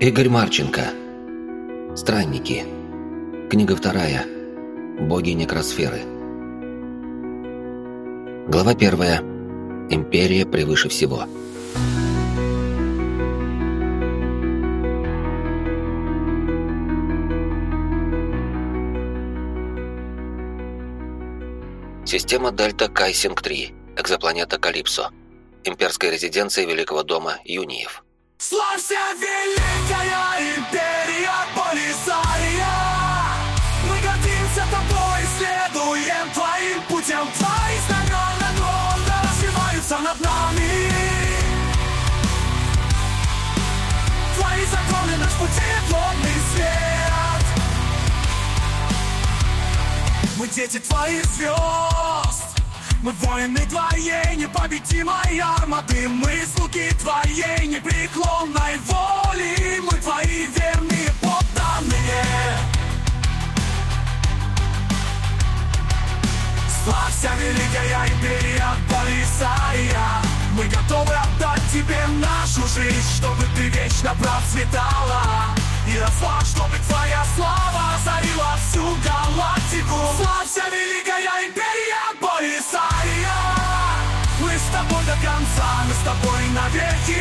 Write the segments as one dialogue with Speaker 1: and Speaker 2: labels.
Speaker 1: Игорь Марченко. Странники. Книга вторая. Боги некросферы. Глава первая. Империя превыше всего. Система Дельта Кайсинг-3. Экзопланета Калипсо. Имперская резиденция Великого дома Юниев.
Speaker 2: Славься, великая империя Полисария! Мы гордимся тобой, следуем твоим путем. Твои знамена гордо развиваются над нами. Твои законы наш пути лунный свет. Мы дети твоих звезд. Мы воины твоей непобедимой армады. Мы слуги твоей непреклонной воли. Мы твои верные подданные. Славься, великая империя Полисария. Мы готовы отдать тебе нашу жизнь Чтобы ты вечно процветала. И росла, чтобы твоя слава озарила всю галактику. Славься, великая империя Полисария Мы с тобой до конца, мы с тобой навеки.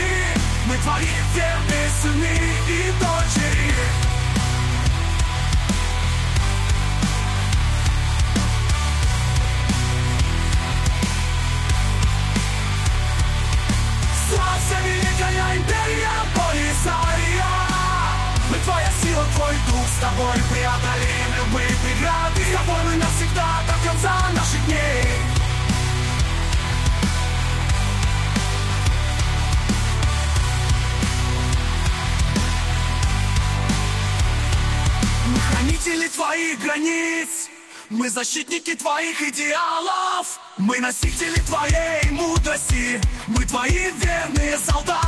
Speaker 2: Мы твои верные сыны и дочери. Славься, великая империя Полисария твоя сила, твой дух, с тобой преодолеем любые преграды С тобой мы навсегда до конца наших дней. Мы хранители твоих границ. Мы защитники твоих идеалов. Мы носители твоей мудрости. Мы твои верные солдаты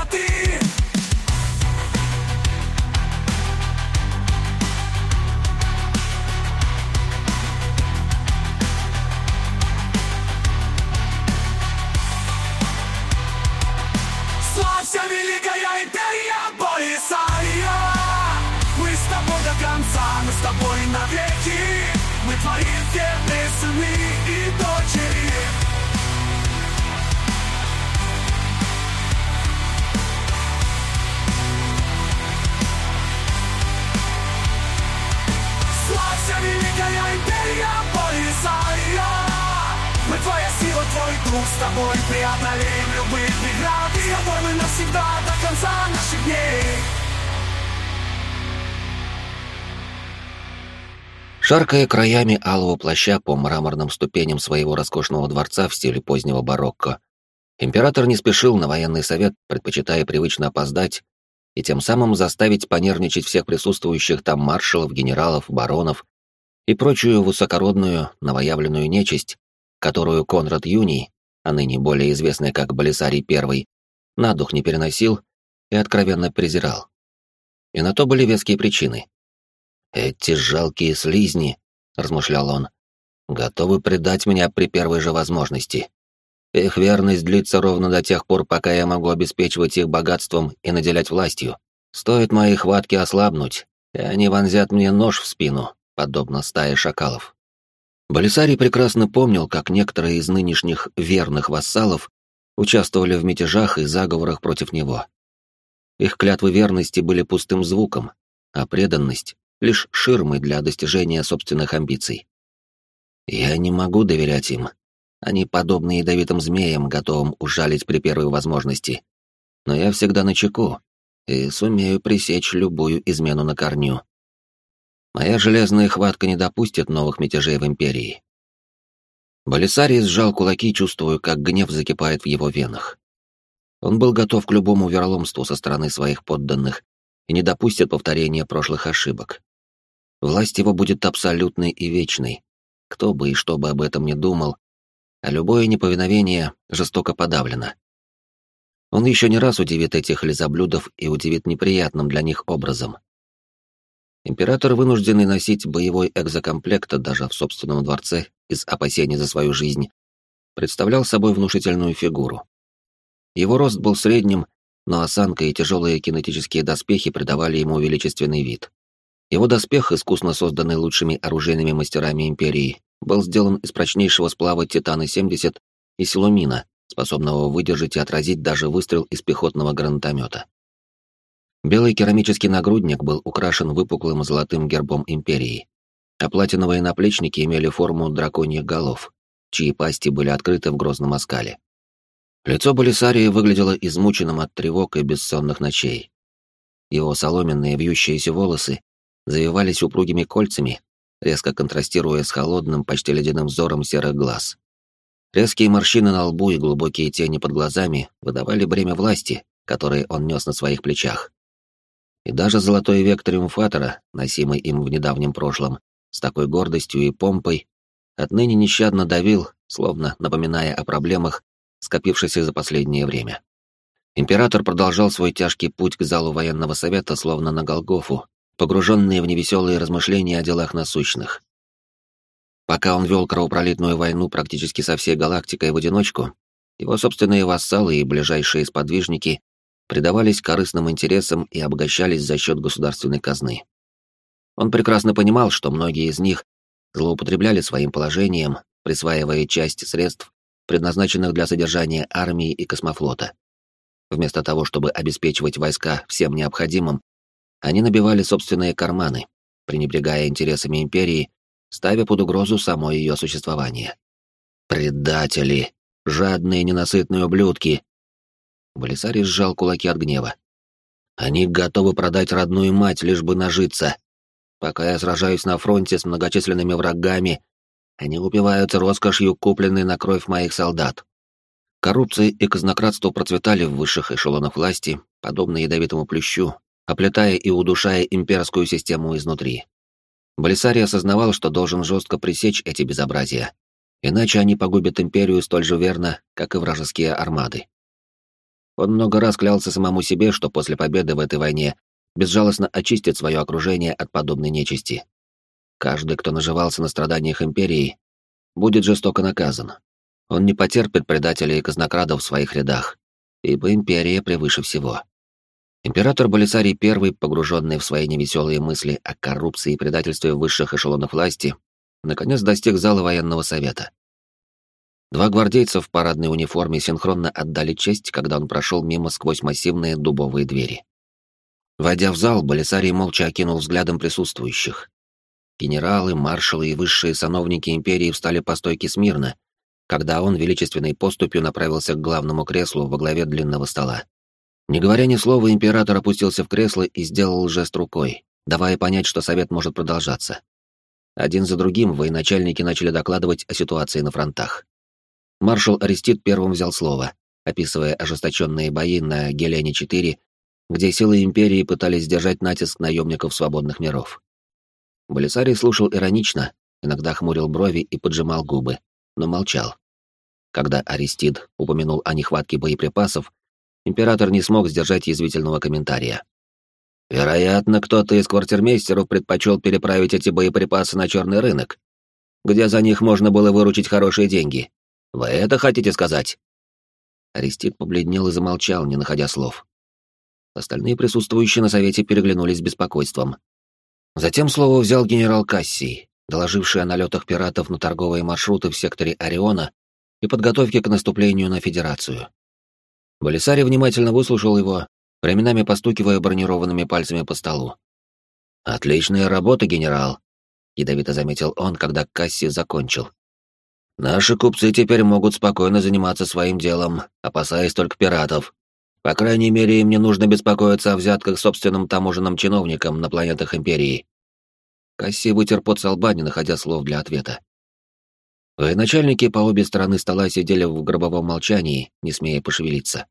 Speaker 2: Славься, великая империя Полисария Мы с тобой до конца, мы с тобой навеки. Мы твои верные сыны и дочери. Славься, великая империя дух, с тобой преодолеем любые преграды. С тобой мы навсегда до конца наших дней.
Speaker 1: Шаркая краями алого плаща по мраморным ступеням своего роскошного дворца в стиле позднего барокко, император не спешил на военный совет, предпочитая привычно опоздать и тем самым заставить понервничать всех присутствующих там маршалов, генералов, баронов и прочую высокородную новоявленную нечисть, которую Конрад Юний, а ныне более известный как Болисарий I, на дух не переносил и откровенно презирал. И на то были веские причины. «Эти жалкие слизни», — размышлял он, — «готовы предать меня при первой же возможности. Их верность длится ровно до тех пор, пока я могу обеспечивать их богатством и наделять властью. Стоит моей хватке ослабнуть, и они вонзят мне нож в спину, подобно стае шакалов». Болисарий прекрасно помнил, как некоторые из нынешних верных вассалов участвовали в мятежах и заговорах против него. Их клятвы верности были пустым звуком, а преданность лишь ширмой для достижения собственных амбиций. Я не могу доверять им. Они подобны ядовитым змеям, готовым ужалить при первой возможности. Но я всегда начеку и сумею пресечь любую измену на корню. Моя железная хватка не допустит новых мятежей в Империи. Болисарий сжал кулаки, чувствуя, как гнев закипает в его венах. Он был готов к любому вероломству со стороны своих подданных и не допустит повторения прошлых ошибок. Власть его будет абсолютной и вечной. Кто бы и что бы об этом ни думал, а любое неповиновение жестоко подавлено. Он еще не раз удивит этих лизоблюдов и удивит неприятным для них образом. Император, вынужденный носить боевой экзокомплект даже в собственном дворце из опасений за свою жизнь, представлял собой внушительную фигуру. Его рост был средним, но осанка и тяжелые кинетические доспехи придавали ему величественный вид. Его доспех, искусно созданный лучшими оружейными мастерами Империи, был сделан из прочнейшего сплава Титана-70 и силумина, способного выдержать и отразить даже выстрел из пехотного гранатомета. Белый керамический нагрудник был украшен выпуклым золотым гербом Империи, а платиновые наплечники имели форму драконьих голов, чьи пасти были открыты в грозном оскале. Лицо Болисарии выглядело измученным от тревог и бессонных ночей. Его соломенные вьющиеся волосы завивались упругими кольцами, резко контрастируя с холодным, почти ледяным взором серых глаз. Резкие морщины на лбу и глубокие тени под глазами выдавали бремя власти, которое он нес на своих плечах. И даже золотой век триумфатора, носимый им в недавнем прошлом, с такой гордостью и помпой, отныне нещадно давил, словно напоминая о проблемах, скопившихся за последнее время. Император продолжал свой тяжкий путь к залу военного совета, словно на Голгофу, погруженный в невеселые размышления о делах насущных. Пока он вел кровопролитную войну практически со всей галактикой в одиночку, его собственные вассалы и ближайшие сподвижники предавались корыстным интересам и обогащались за счет государственной казны. Он прекрасно понимал, что многие из них злоупотребляли своим положением, присваивая часть средств, предназначенных для содержания армии и космофлота. Вместо того, чтобы обеспечивать войска всем необходимым, они набивали собственные карманы, пренебрегая интересами империи, ставя под угрозу само ее существование. «Предатели! Жадные ненасытные ублюдки!» Болисарий сжал кулаки от гнева. «Они готовы продать родную мать, лишь бы нажиться. Пока я сражаюсь на фронте с многочисленными врагами, они упиваются роскошью, купленной на кровь моих солдат. Коррупция и казнократство процветали в высших эшелонах власти, подобно ядовитому плющу, оплетая и удушая имперскую систему изнутри. Болисарий осознавал, что должен жестко пресечь эти безобразия, иначе они погубят империю столь же верно, как и вражеские армады. Он много раз клялся самому себе, что после победы в этой войне безжалостно очистит свое окружение от подобной нечисти. Каждый, кто наживался на страданиях империи, будет жестоко наказан. Он не потерпит предателей и казнокрадов в своих рядах, ибо империя превыше всего. Император Болисарий I, погруженный в свои невеселые мысли о коррупции и предательстве высших эшелонов власти, наконец достиг зала военного совета. Два гвардейца в парадной униформе синхронно отдали честь, когда он прошел мимо сквозь массивные дубовые двери. Войдя в зал, Болисарий молча окинул взглядом присутствующих. Генералы, маршалы и высшие сановники империи встали по стойке смирно, когда он величественной поступью направился к главному креслу во главе длинного стола. Не говоря ни слова, император опустился в кресло и сделал жест рукой, давая понять, что совет может продолжаться. Один за другим военачальники начали докладывать о ситуации на фронтах. Маршал Арестит первым взял слово, описывая ожесточенные бои на Гелене-4 где силы Империи пытались сдержать натиск наемников свободных миров. Болисарий слушал иронично, иногда хмурил брови и поджимал губы, но молчал. Когда Аристид упомянул о нехватке боеприпасов, император не смог сдержать язвительного комментария. «Вероятно, кто-то из квартирмейстеров предпочел переправить эти боеприпасы на черный рынок, где за них можно было выручить хорошие деньги. Вы это хотите сказать?» Аристид побледнел и замолчал, не находя слов. Остальные присутствующие на совете переглянулись с беспокойством. Затем слово взял генерал Кассий, доложивший о налетах пиратов на торговые маршруты в секторе Ориона и подготовке к наступлению на Федерацию. Болисарий внимательно выслушал его, временами постукивая бронированными пальцами по столу. «Отличная работа, генерал», — ядовито заметил он, когда Касси закончил. «Наши купцы теперь могут спокойно заниматься своим делом, опасаясь только пиратов. По крайней мере, им не нужно беспокоиться о взятках собственным таможенным чиновникам на планетах Империи. Касси вытер пот со лба, не находя слов для ответа. Военачальники по обе стороны стола сидели в гробовом молчании, не смея пошевелиться.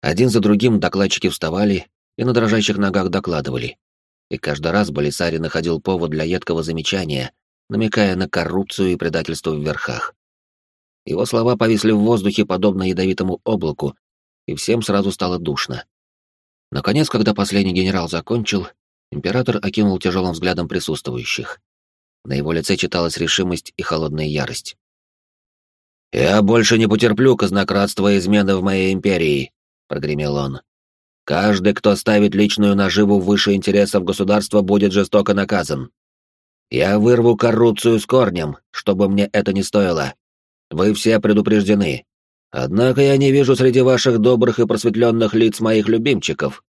Speaker 1: Один за другим докладчики вставали и на дрожащих ногах докладывали. И каждый раз Болисари находил повод для едкого замечания, намекая на коррупцию и предательство в верхах. Его слова повисли в воздухе, подобно ядовитому облаку, и всем сразу стало душно. Наконец, когда последний генерал закончил, император окинул тяжелым взглядом присутствующих. На его лице читалась решимость и холодная ярость. «Я больше не потерплю казнократства и измены в моей империи», — прогремел он. Каждый, кто ставит личную наживу выше интересов государства, будет жестоко наказан. Я вырву коррупцию с корнем, чтобы мне это не стоило. Вы все предупреждены. Однако я не вижу среди ваших добрых и просветленных лиц моих любимчиков.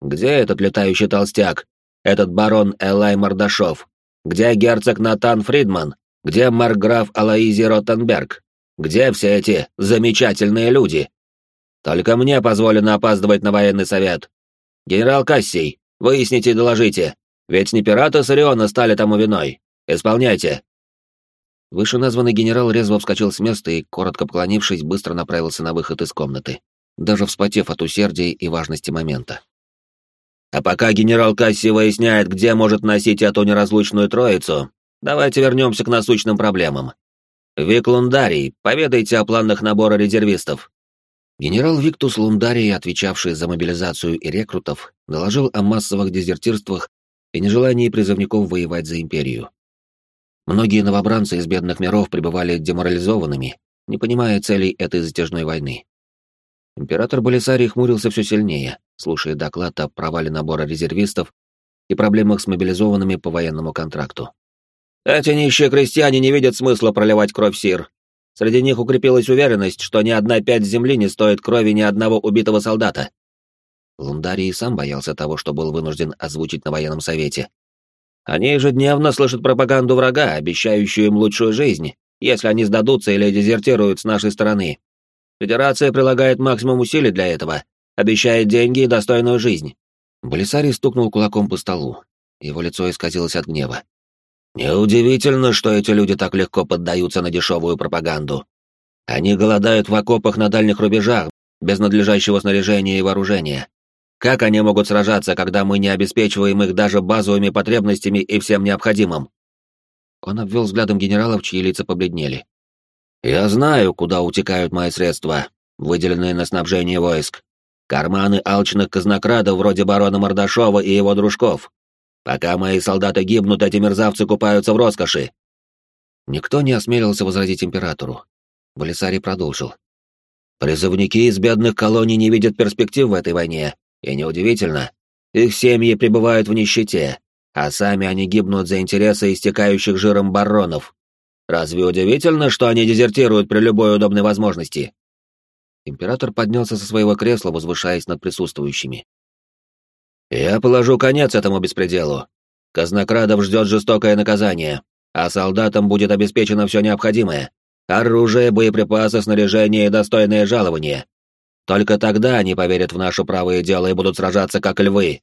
Speaker 1: Где этот летающий толстяк? Этот барон Элай Мордашов? Где герцог Натан Фридман? Где марграф Алаизи Роттенберг? Где все эти замечательные люди? Только мне позволено опаздывать на военный совет. Генерал Кассий, выясните и доложите. Ведь не пираты Сариона стали тому виной. Исполняйте. Вышеназванный генерал резво вскочил с места и, коротко поклонившись, быстро направился на выход из комнаты, даже вспотев от усердия и важности момента. А пока генерал Касси выясняет, где может носить эту неразлучную троицу, давайте вернемся к насущным проблемам. Вик Лундарий, поведайте о планах набора резервистов. Генерал Виктус Лундарий, отвечавший за мобилизацию и рекрутов, доложил о массовых дезертирствах и нежелании призывников воевать за империю. Многие новобранцы из бедных миров пребывали деморализованными, не понимая целей этой затяжной войны. Император Болисарий хмурился все сильнее, слушая доклад о провале набора резервистов и проблемах с мобилизованными по военному контракту. «Эти нищие крестьяне не видят смысла проливать кровь сир. Среди них укрепилась уверенность, что ни одна пять земли не стоит крови ни одного убитого солдата. Лундарий сам боялся того, что был вынужден озвучить на военном совете. Они ежедневно слышат пропаганду врага, обещающую им лучшую жизнь, если они сдадутся или дезертируют с нашей стороны. Федерация прилагает максимум усилий для этого, обещает деньги и достойную жизнь. Болисарий стукнул кулаком по столу. Его лицо исказилось от гнева. Неудивительно, что эти люди так легко поддаются на дешевую пропаганду. Они голодают в окопах на дальних рубежах, без надлежащего снаряжения и вооружения. Как они могут сражаться, когда мы не обеспечиваем их даже базовыми потребностями и всем необходимым? Он обвел взглядом генералов, чьи лица побледнели. Я знаю, куда утекают мои средства, выделенные на снабжение войск. Карманы алчных казнокрадов вроде барона Мордашова и его дружков. Пока мои солдаты гибнут, эти мерзавцы купаются в роскоши. Никто не осмелился возразить императору. Болисарий продолжил. Призывники из бедных колоний не видят перспектив в этой войне, и неудивительно. Их семьи пребывают в нищете, а сами они гибнут за интересы истекающих жиром баронов. Разве удивительно, что они дезертируют при любой удобной возможности? Император поднялся со своего кресла, возвышаясь над присутствующими. Я положу конец этому беспределу. Казнокрадов ждет жестокое наказание, а солдатам будет обеспечено все необходимое. Оружие, боеприпасы, снаряжение и достойное жалование. Только тогда они поверят в наше правое дело и будут сражаться как львы.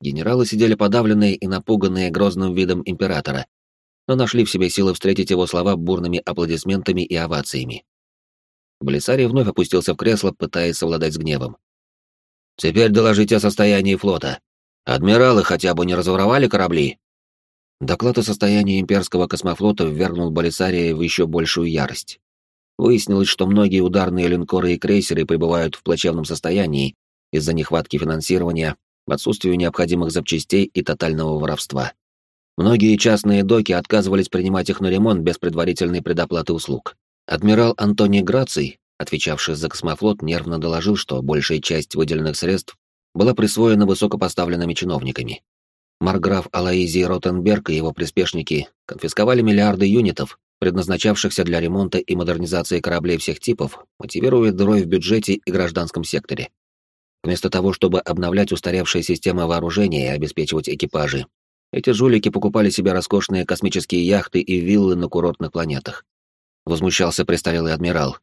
Speaker 1: Генералы сидели подавленные и напуганные грозным видом императора, но нашли в себе силы встретить его слова бурными аплодисментами и овациями. Блисарий вновь опустился в кресло, пытаясь совладать с гневом. Теперь доложите о состоянии флота. Адмиралы хотя бы не разворовали корабли?» Доклад о состоянии имперского космофлота ввергнул Болисария в еще большую ярость. Выяснилось, что многие ударные линкоры и крейсеры пребывают в плачевном состоянии из-за нехватки финансирования, отсутствия необходимых запчастей и тотального воровства. Многие частные доки отказывались принимать их на ремонт без предварительной предоплаты услуг. Адмирал Антоний Граций, отвечавший за космофлот, нервно доложил, что большая часть выделенных средств была присвоена высокопоставленными чиновниками. Марграф Алаизи Ротенберг и его приспешники конфисковали миллиарды юнитов, предназначавшихся для ремонта и модернизации кораблей всех типов, мотивируя дырой в бюджете и гражданском секторе. Вместо того, чтобы обновлять устаревшие системы вооружения и обеспечивать экипажи, эти жулики покупали себе роскошные космические яхты и виллы на курортных планетах. Возмущался престарелый адмирал,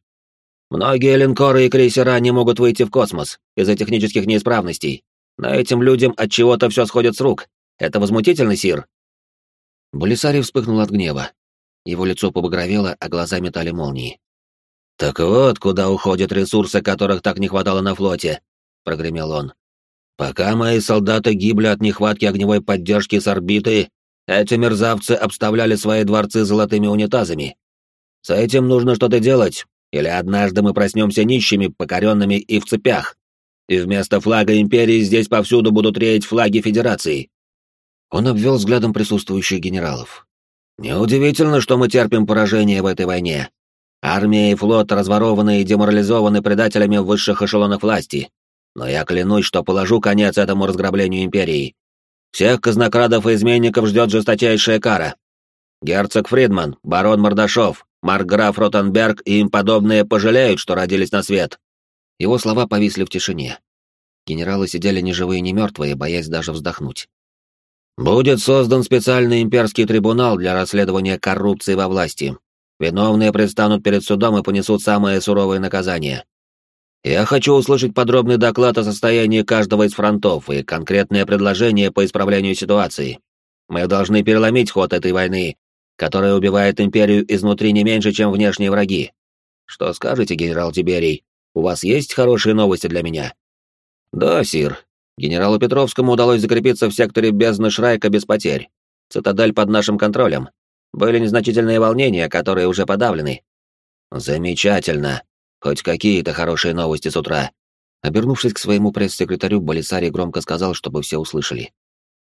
Speaker 1: Многие линкоры и крейсера не могут выйти в космос из-за технических неисправностей. Но этим людям от чего-то все сходит с рук. Это возмутительно, Сир. Болисарий вспыхнул от гнева. Его лицо побагровело, а глаза метали молнии. «Так вот, куда уходят ресурсы, которых так не хватало на флоте», — прогремел он. «Пока мои солдаты гибли от нехватки огневой поддержки с орбиты, эти мерзавцы обставляли свои дворцы золотыми унитазами. С этим нужно что-то делать, или однажды мы проснемся нищими, покоренными и в цепях. И вместо флага Империи здесь повсюду будут реять флаги Федерации. Он обвел взглядом присутствующих генералов. Неудивительно, что мы терпим поражение в этой войне. Армия и флот разворованы и деморализованы предателями в высших эшелонах власти. но я клянусь, что положу конец этому разграблению империи. Всех казнокрадов и изменников ждет жесточайшая кара. Герцог Фридман, барон Мордашов, маркграф Ротенберг и им подобные пожалеют, что родились на свет». Его слова повисли в тишине. Генералы сидели ни живые, ни мертвые, боясь даже вздохнуть. «Будет создан специальный имперский трибунал для расследования коррупции во власти. Виновные предстанут перед судом и понесут самое суровое наказание. Я хочу услышать подробный доклад о состоянии каждого из фронтов и конкретные предложения по исправлению ситуации. Мы должны переломить ход этой войны, которая убивает империю изнутри не меньше, чем внешние враги. Что скажете, генерал Тиберий? У вас есть хорошие новости для меня? Да, сир. Генералу Петровскому удалось закрепиться в секторе бездны Шрайка без потерь. Цитадель под нашим контролем. Были незначительные волнения, которые уже подавлены. Замечательно. Хоть какие-то хорошие новости с утра. Обернувшись к своему пресс-секретарю, Болисарий громко сказал, чтобы все услышали.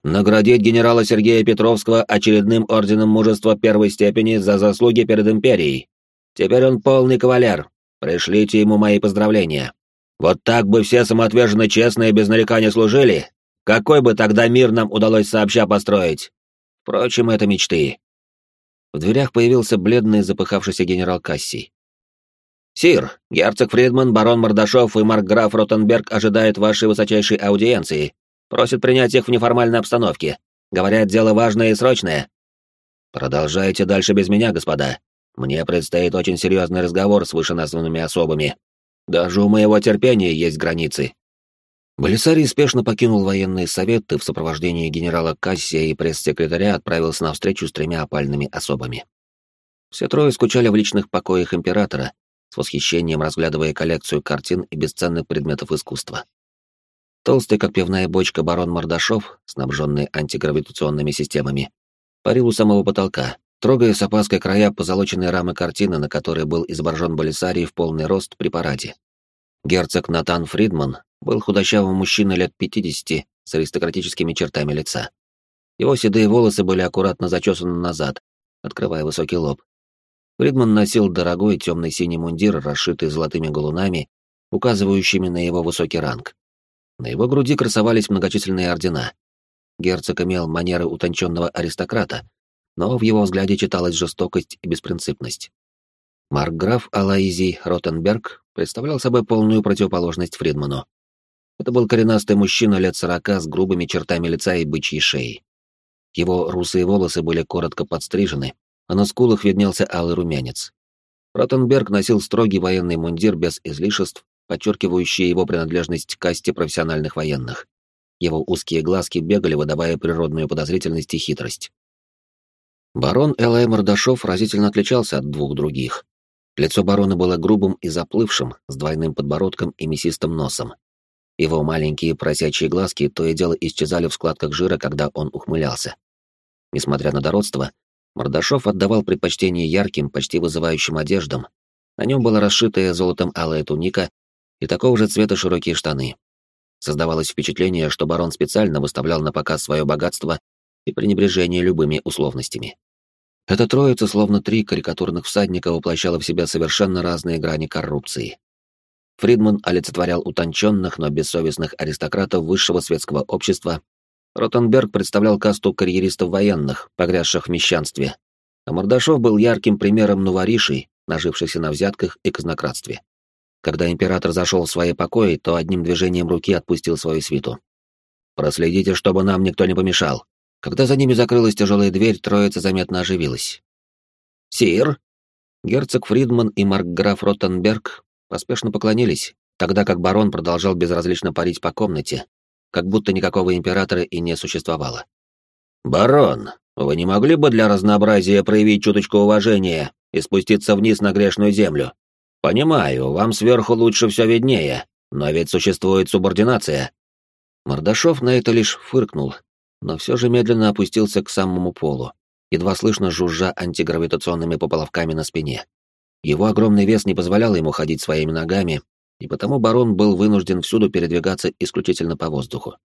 Speaker 1: Наградить генерала Сергея Петровского очередным орденом мужества первой степени за заслуги перед империей. Теперь он полный кавалер. Пришлите ему мои поздравления. Вот так бы все самоотверженно честные без нарекания служили. Какой бы тогда мир нам удалось сообща построить? Впрочем, это мечты. В дверях появился бледный запыхавшийся генерал Кассий. «Сир, герцог Фридман, барон Мордашов и маркграф Ротенберг ожидают вашей высочайшей аудиенции. Просят принять их в неформальной обстановке. Говорят, дело важное и срочное». «Продолжайте дальше без меня, господа. Мне предстоит очень серьезный разговор с вышеназванными особами. Даже у моего терпения есть границы». Болисарий спешно покинул военный совет и в сопровождении генерала Кассия и пресс-секретаря отправился на встречу с тремя опальными особами. Все трое скучали в личных покоях императора, с восхищением разглядывая коллекцию картин и бесценных предметов искусства. Толстый, как пивная бочка, барон Мордашов, снабженный антигравитационными системами, парил у самого потолка, трогая с опаской края позолоченной рамы картины, на которой был изображен Болисарий в полный рост при параде. Герцог Натан Фридман был худощавым мужчиной лет 50 с аристократическими чертами лица. Его седые волосы были аккуратно зачесаны назад, открывая высокий лоб. Фридман носил дорогой темный синий мундир, расшитый золотыми галунами, указывающими на его высокий ранг. На его груди красовались многочисленные ордена. Герцог имел манеры утонченного аристократа, но в его взгляде читалась жестокость и беспринципность. Маркграф Алаизий Ротенберг представлял собой полную противоположность Фридману. Это был коренастый мужчина лет сорока с грубыми чертами лица и бычьей шеей. Его русые волосы были коротко подстрижены, а на скулах виднелся алый румянец. Ротенберг носил строгий военный мундир без излишеств подчеркивающие его принадлежность к касте профессиональных военных. Его узкие глазки бегали, выдавая природную подозрительность и хитрость. Барон Элай Мордашов разительно отличался от двух других. Лицо барона было грубым и заплывшим, с двойным подбородком и мясистым носом. Его маленькие просячие глазки то и дело исчезали в складках жира, когда он ухмылялся. Несмотря на дородство, Мордашов отдавал предпочтение ярким, почти вызывающим одеждам. На нем была расшитая золотом алая туника и такого же цвета широкие штаны. Создавалось впечатление, что барон специально выставлял на показ свое богатство и пренебрежение любыми условностями. Эта троица, словно три карикатурных всадника, воплощала в себя совершенно разные грани коррупции. Фридман олицетворял утонченных, но бессовестных аристократов высшего светского общества. Ротенберг представлял касту карьеристов военных, погрязших в мещанстве. А Мордашов был ярким примером новоришей, нажившихся на взятках и казнократстве. Когда император зашел в свои покои, то одним движением руки отпустил свою свиту. «Проследите, чтобы нам никто не помешал». Когда за ними закрылась тяжелая дверь, троица заметно оживилась. «Сир!» Герцог Фридман и маркграф Роттенберг поспешно поклонились, тогда как барон продолжал безразлично парить по комнате, как будто никакого императора и не существовало. «Барон, вы не могли бы для разнообразия проявить чуточку уважения и спуститься вниз на грешную землю?» «Понимаю, вам сверху лучше все виднее, но ведь существует субординация». Мордашов на это лишь фыркнул, но все же медленно опустился к самому полу, едва слышно жужжа антигравитационными пополовками на спине. Его огромный вес не позволял ему ходить своими ногами, и потому барон был вынужден всюду передвигаться исключительно по воздуху.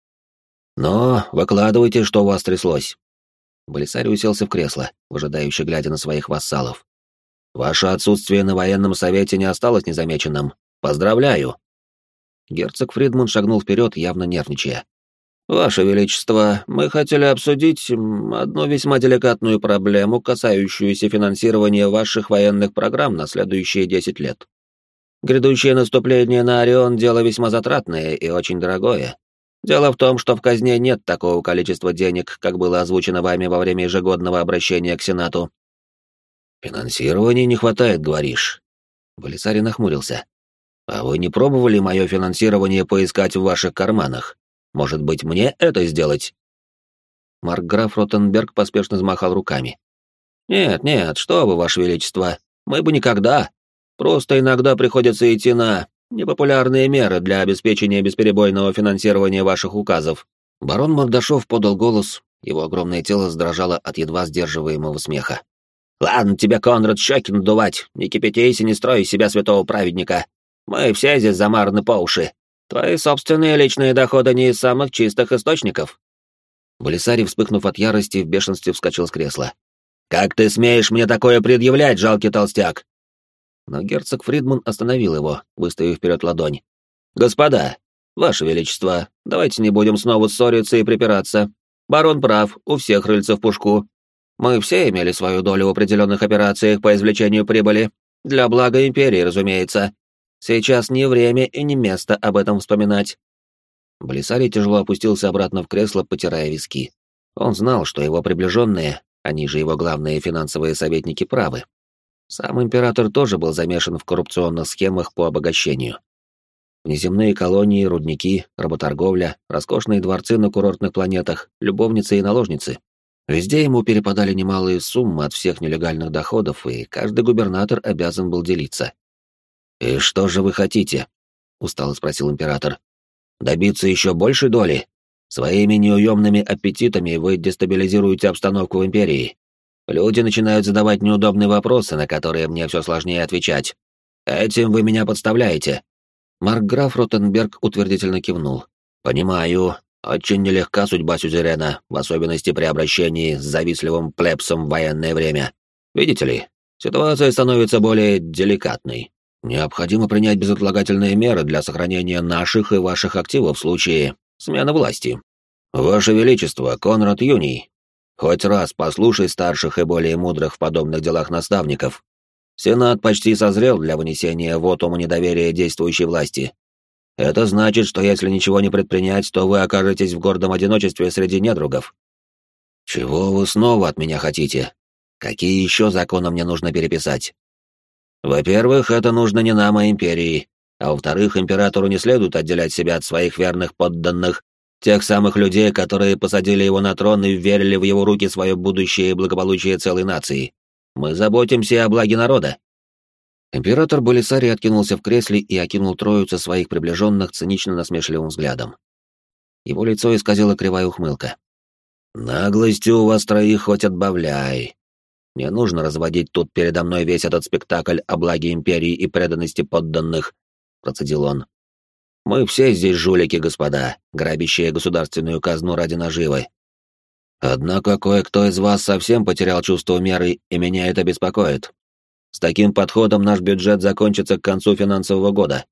Speaker 1: «Но выкладывайте, что у вас тряслось». Болисарий уселся в кресло, выжидающе глядя на своих вассалов. Ваше отсутствие на военном совете не осталось незамеченным. Поздравляю. Герцог Фридман шагнул вперед, явно нервничая. «Ваше Величество, мы хотели обсудить одну весьма деликатную проблему, касающуюся финансирования ваших военных программ на следующие десять лет. Грядущее наступление на Орион — дело весьма затратное и очень дорогое. Дело в том, что в казне нет такого количества денег, как было озвучено вами во время ежегодного обращения к Сенату». «Финансирования не хватает, говоришь?» Болисарий нахмурился. «А вы не пробовали мое финансирование поискать в ваших карманах?» Может быть, мне это сделать?» Маркграф Ротенберг поспешно взмахал руками. «Нет, нет, что вы, Ваше Величество, мы бы никогда. Просто иногда приходится идти на непопулярные меры для обеспечения бесперебойного финансирования ваших указов». Барон Мордашов подал голос, его огромное тело сдрожало от едва сдерживаемого смеха. «Ладно тебе, Конрад, щеки надувать, не кипятейся, не строй себя святого праведника. Мы все здесь замараны по уши. Твои собственные личные доходы не из самых чистых источников. Болисарий, вспыхнув от ярости, в бешенстве вскочил с кресла. «Как ты смеешь мне такое предъявлять, жалкий толстяк?» Но герцог Фридман остановил его, выставив вперед ладонь. «Господа, ваше величество, давайте не будем снова ссориться и припираться. Барон прав, у всех рыльца в пушку. Мы все имели свою долю в определенных операциях по извлечению прибыли. Для блага империи, разумеется. Сейчас не время и не место об этом вспоминать. Блисарий тяжело опустился обратно в кресло, потирая виски. Он знал, что его приближенные, они же его главные финансовые советники, правы. Сам император тоже был замешан в коррупционных схемах по обогащению. Внеземные колонии, рудники, работорговля, роскошные дворцы на курортных планетах, любовницы и наложницы. Везде ему перепадали немалые суммы от всех нелегальных доходов, и каждый губернатор обязан был делиться. «И что же вы хотите?» — устало спросил император. «Добиться еще большей доли? Своими неуемными аппетитами вы дестабилизируете обстановку в империи. Люди начинают задавать неудобные вопросы, на которые мне все сложнее отвечать. Этим вы меня подставляете». Маркграф Ротенберг утвердительно кивнул. «Понимаю. Очень нелегка судьба сюзерена, в особенности при обращении с завистливым плебсом в военное время. Видите ли, ситуация становится более деликатной. Необходимо принять безотлагательные меры для сохранения наших и ваших активов в случае смены власти. Ваше Величество, Конрад Юний, хоть раз послушай старших и более мудрых в подобных делах наставников. Сенат почти созрел для вынесения вотума недоверия действующей власти. Это значит, что если ничего не предпринять, то вы окажетесь в гордом одиночестве среди недругов. Чего вы снова от меня хотите? Какие еще законы мне нужно переписать? Во-первых, это нужно не нам, а империи. А во-вторых, императору не следует отделять себя от своих верных подданных, тех самых людей, которые посадили его на трон и верили в его руки свое будущее и благополучие целой нации. Мы заботимся о благе народа. Император Болисарий откинулся в кресле и окинул троицу своих приближенных цинично-насмешливым взглядом. Его лицо исказило кривая ухмылка. «Наглости у вас троих хоть отбавляй. Не нужно разводить тут передо мной весь этот спектакль о благе империи и преданности подданных, процедил он. Мы все здесь жулики, господа, грабящие государственную казну ради наживы. Однако кое-кто из вас совсем потерял чувство меры, и меня это беспокоит. С таким подходом наш бюджет закончится к концу финансового года.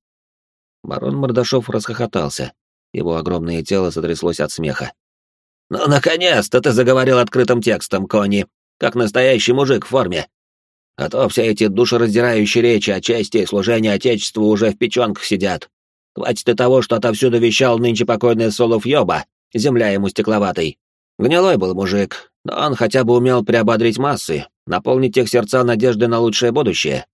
Speaker 1: Барон Мордашов расхохотался. Его огромное тело сотряслось от смеха. «Ну, наконец-то ты заговорил открытым текстом, Кони!» Как настоящий мужик в форме. А то все эти душераздирающие речи о чести и служении Отечеству уже в печенках сидят. Хватит и того, что отовсюду вещал нынче покойный Солов Йоба, земля ему стекловатой. Гнилой был мужик, но он хотя бы умел приободрить массы, наполнить их сердца надеждой на лучшее будущее.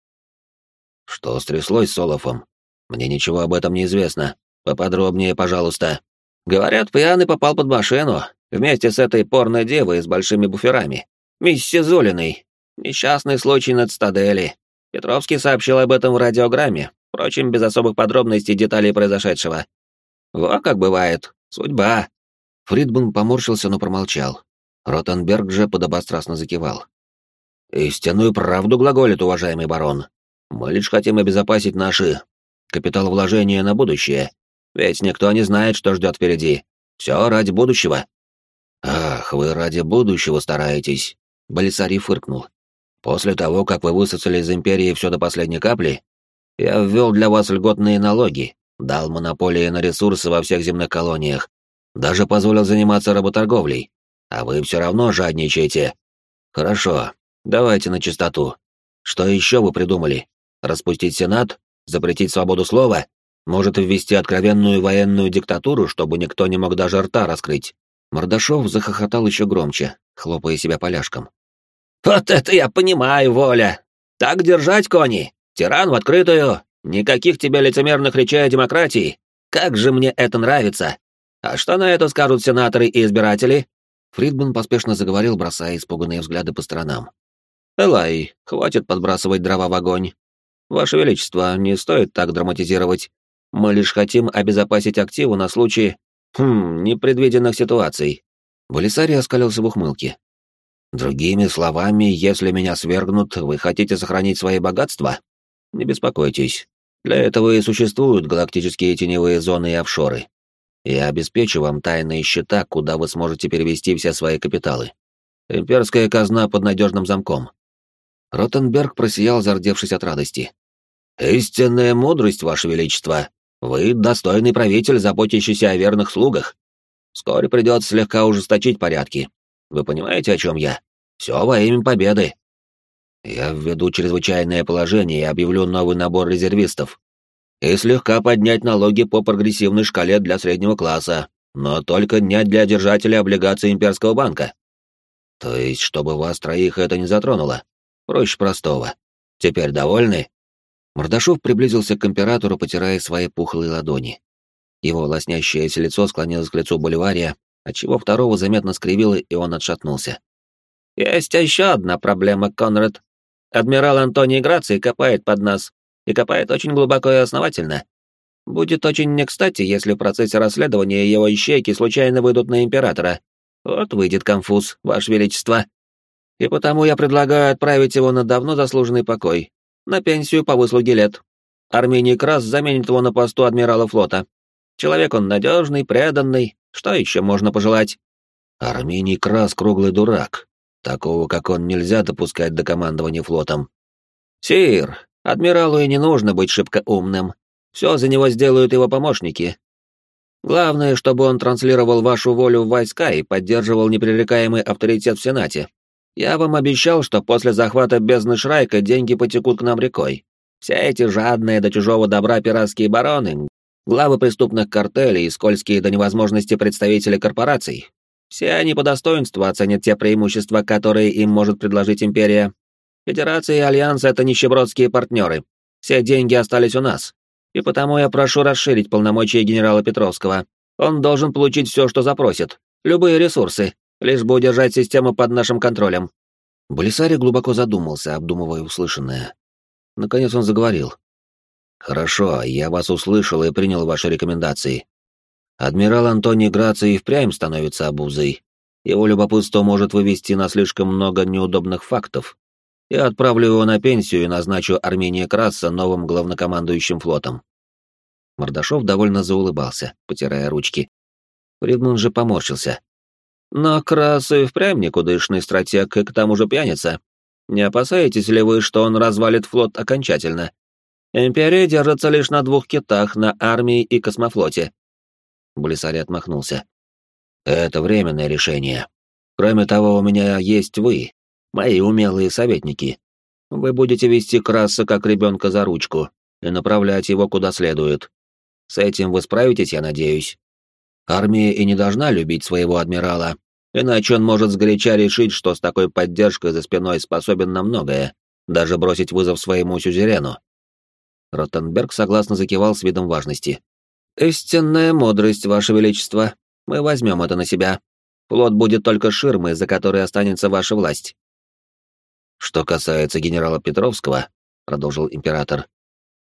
Speaker 1: Что стряслось с Солофом? Мне ничего об этом не известно. Поподробнее, пожалуйста. Говорят, пьяный попал под машину, вместе с этой порной девой с большими буферами. Миссис Золиной. Несчастный случай над Стадели. Петровский сообщил об этом в радиограмме, впрочем, без особых подробностей деталей произошедшего. Во как бывает. Судьба. Фридман поморщился, но промолчал. Ротенберг же подобострастно закивал. «Истинную правду глаголит, уважаемый барон. Мы лишь хотим обезопасить наши капиталовложения на будущее. Ведь никто не знает, что ждет впереди. Все ради будущего». «Ах, вы ради будущего стараетесь. Болисарий фыркнул. «После того, как вы высосали из Империи все до последней капли, я ввел для вас льготные налоги, дал монополии на ресурсы во всех земных колониях, даже позволил заниматься работорговлей. А вы все равно жадничаете. Хорошо, давайте на чистоту. Что еще вы придумали? Распустить Сенат? Запретить свободу слова? Может, ввести откровенную военную диктатуру, чтобы никто не мог даже рта раскрыть? Мордашов захохотал еще громче, хлопая себя поляшком. «Вот это я понимаю, Воля! Так держать, кони! Тиран в открытую! Никаких тебе лицемерных речей о демократии! Как же мне это нравится! А что на это скажут сенаторы и избиратели?» Фридман поспешно заговорил, бросая испуганные взгляды по сторонам. «Элай, хватит подбрасывать дрова в огонь. Ваше Величество, не стоит так драматизировать. Мы лишь хотим обезопасить активу на случай, хм, непредвиденных ситуаций». Болисарий оскалился в ухмылке. «Другими словами, если меня свергнут, вы хотите сохранить свои богатства? Не беспокойтесь. Для этого и существуют галактические теневые зоны и офшоры. Я обеспечу вам тайные счета, куда вы сможете перевести все свои капиталы. Имперская казна под надежным замком. Ротенберг просиял, зардевшись от радости. «Истинная мудрость, Ваше Величество! Вы достойный правитель, заботящийся о верных слугах. Вскоре придется слегка ужесточить порядки. Вы понимаете, о чем я? Все во имя победы. Я введу чрезвычайное положение и объявлю новый набор резервистов. И слегка поднять налоги по прогрессивной шкале для среднего класса, но только не для держателей облигаций имперского банка. То есть, чтобы вас троих это не затронуло. Проще простого. Теперь довольны?» Мордашов приблизился к императору, потирая свои пухлые ладони. Его лоснящееся лицо склонилось к лицу Боливария, отчего второго заметно скривило, и он отшатнулся. «Есть еще одна проблема, Конрад. Адмирал Антоний Граций копает под нас, и копает очень глубоко и основательно. Будет очень не кстати, если в процессе расследования его ищейки случайно выйдут на Императора. Вот выйдет конфуз, Ваше Величество и потому я предлагаю отправить его на давно заслуженный покой, на пенсию по выслуге лет. Армений Крас заменит его на посту адмирала флота. Человек он надежный, преданный, что еще можно пожелать? Армений Крас — круглый дурак. Такого, как он, нельзя допускать до командования флотом. Сир, адмиралу и не нужно быть шибко умным. Все за него сделают его помощники. Главное, чтобы он транслировал вашу волю в войска и поддерживал непререкаемый авторитет в Сенате. Я вам обещал, что после захвата бездны Шрайка деньги потекут к нам рекой. Все эти жадные до чужого добра пиратские бароны, главы преступных картелей и скользкие до невозможности представители корпораций, все они по достоинству оценят те преимущества, которые им может предложить империя. Федерация и Альянс — это нищебродские партнеры. Все деньги остались у нас. И потому я прошу расширить полномочия генерала Петровского. Он должен получить все, что запросит. Любые ресурсы, лишь бы удержать систему под нашим контролем». Болисари глубоко задумался, обдумывая услышанное. Наконец он заговорил. «Хорошо, я вас услышал и принял ваши рекомендации. Адмирал Антоний Граций впрямь становится обузой. Его любопытство может вывести на слишком много неудобных фактов. Я отправлю его на пенсию и назначу Армения Краса новым главнокомандующим флотом». Мордашов довольно заулыбался, потирая ручки. Фридман же поморщился. Но Крас и впрямь никудышный стратег и к тому же пьяница. Не опасаетесь ли вы, что он развалит флот окончательно? Империя держится лишь на двух китах, на армии и космофлоте. Блисари отмахнулся. Это временное решение. Кроме того, у меня есть вы, мои умелые советники. Вы будете вести Краса как ребенка за ручку и направлять его куда следует. С этим вы справитесь, я надеюсь. Армия и не должна любить своего адмирала, иначе он может сгоряча решить, что с такой поддержкой за спиной способен на многое, даже бросить вызов своему сюзерену. Ротенберг согласно закивал с видом важности. «Истинная мудрость, Ваше Величество. Мы возьмем это на себя. Флот будет только ширмой, за которой останется ваша власть». «Что касается генерала Петровского», — продолжил император,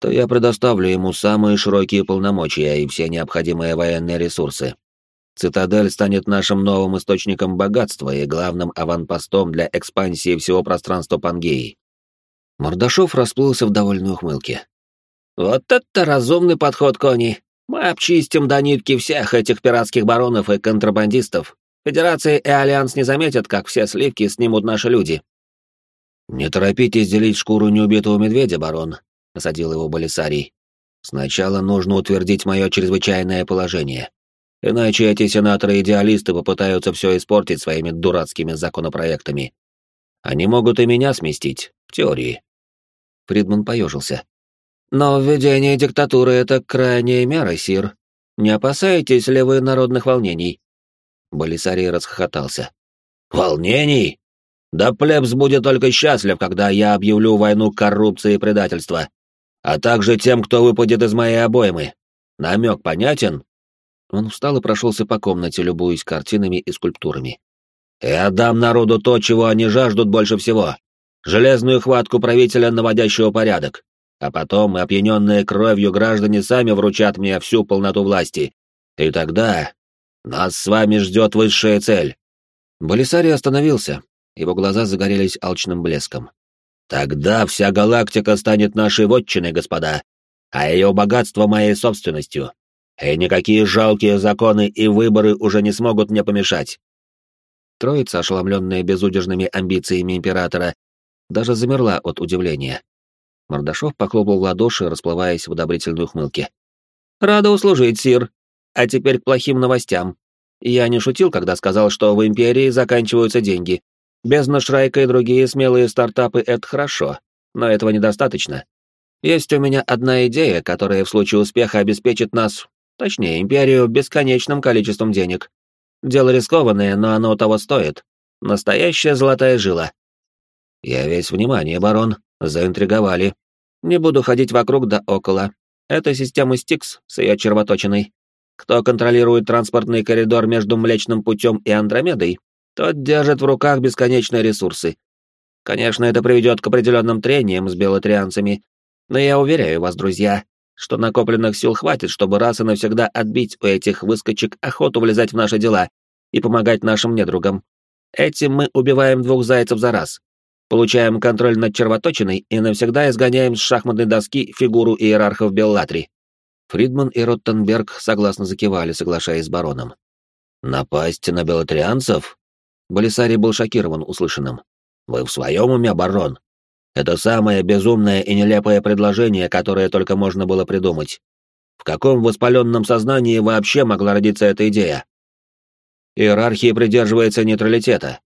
Speaker 1: то я предоставлю ему самые широкие полномочия и все необходимые военные ресурсы. Цитадель станет нашим новым источником богатства и главным аванпостом для экспансии всего пространства Пангеи. Мордашов расплылся в довольной ухмылке. «Вот это разумный подход, Кони! Мы обчистим до нитки всех этих пиратских баронов и контрабандистов. Федерация и Альянс не заметят, как все сливки снимут наши люди». «Не торопитесь делить шкуру неубитого медведя, барон», осадил его Болисарий. Сначала нужно утвердить мое чрезвычайное положение. Иначе эти сенаторы-идеалисты попытаются все испортить своими дурацкими законопроектами. Они могут и меня сместить, в теории. Фридман поежился. Но введение диктатуры — это крайняя мера, Сир. Не опасаетесь ли вы народных волнений? Болисарий расхохотался. Волнений? Да плебс будет только счастлив, когда я объявлю войну коррупции и предательства а также тем, кто выпадет из моей обоймы. Намек понятен?» Он встал и прошелся по комнате, любуясь картинами и скульптурами. «Я дам народу то, чего они жаждут больше всего. Железную хватку правителя, наводящего порядок. А потом, опьяненные кровью, граждане сами вручат мне всю полноту власти. И тогда нас с вами ждет высшая цель». Болисарий остановился. Его глаза загорелись алчным блеском. Тогда вся галактика станет нашей вотчиной, господа, а ее богатство моей собственностью. И никакие жалкие законы и выборы уже не смогут мне помешать. Троица, ошеломленная безудержными амбициями императора, даже замерла от удивления. Мордашов похлопал в ладоши, расплываясь в одобрительной ухмылке. «Рада услужить, Сир. А теперь к плохим новостям. Я не шутил, когда сказал, что в Империи заканчиваются деньги. Бездна-шрайка и другие смелые стартапы — это хорошо, но этого недостаточно. Есть у меня одна идея, которая в случае успеха обеспечит нас, точнее, империю, бесконечным количеством денег. Дело рискованное, но оно того стоит. Настоящая золотая жила. Я весь внимание, барон. Заинтриговали. Не буду ходить вокруг да около. Это система Стикс с ее червоточиной. Кто контролирует транспортный коридор между Млечным путем и Андромедой, тот держит в руках бесконечные ресурсы. Конечно, это приведет к определенным трениям с белотрианцами, но я уверяю вас, друзья, что накопленных сил хватит, чтобы раз и навсегда отбить у этих выскочек охоту влезать в наши дела и помогать нашим недругам. Этим мы убиваем двух зайцев за раз. Получаем контроль над червоточиной и навсегда изгоняем с шахматной доски фигуру иерархов Беллатри. Фридман и Роттенберг согласно закивали, соглашаясь с бароном. «Напасть на белотрианцев? Болисарий был шокирован услышанным. «Вы в своем уме, барон? Это самое безумное и нелепое предложение, которое только можно было придумать. В каком воспаленном сознании вообще могла родиться эта идея? Иерархия придерживается нейтралитета.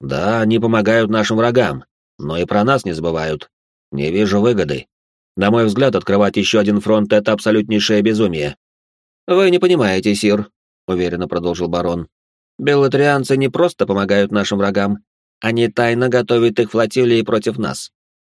Speaker 1: Да, они помогают нашим врагам, но и про нас не забывают. Не вижу выгоды. На мой взгляд, открывать еще один фронт — это абсолютнейшее безумие. «Вы не понимаете, Сир», — уверенно продолжил барон. Беллатрианцы не просто помогают нашим врагам, они тайно готовят их флотилии против нас.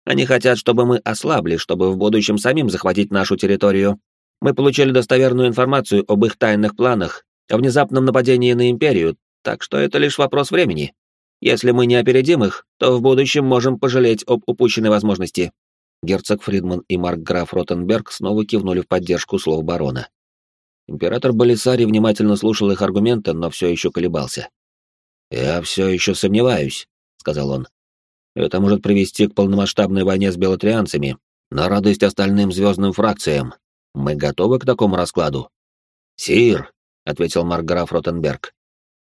Speaker 1: Они хотят, чтобы мы ослабли, чтобы в будущем самим захватить нашу территорию. Мы получили достоверную информацию об их тайных планах, о внезапном нападении на Империю, так что это лишь вопрос времени. Если мы не опередим их, то в будущем можем пожалеть об упущенной возможности». Герцог Фридман и Маркграф Ротенберг снова кивнули в поддержку слов барона. Император Болисари внимательно слушал их аргументы, но все еще колебался. «Я все еще сомневаюсь», — сказал он. «Это может привести к полномасштабной войне с белотрианцами, на радость остальным звездным фракциям. Мы готовы к такому раскладу?» «Сир», — ответил Маркграф Ротенберг, —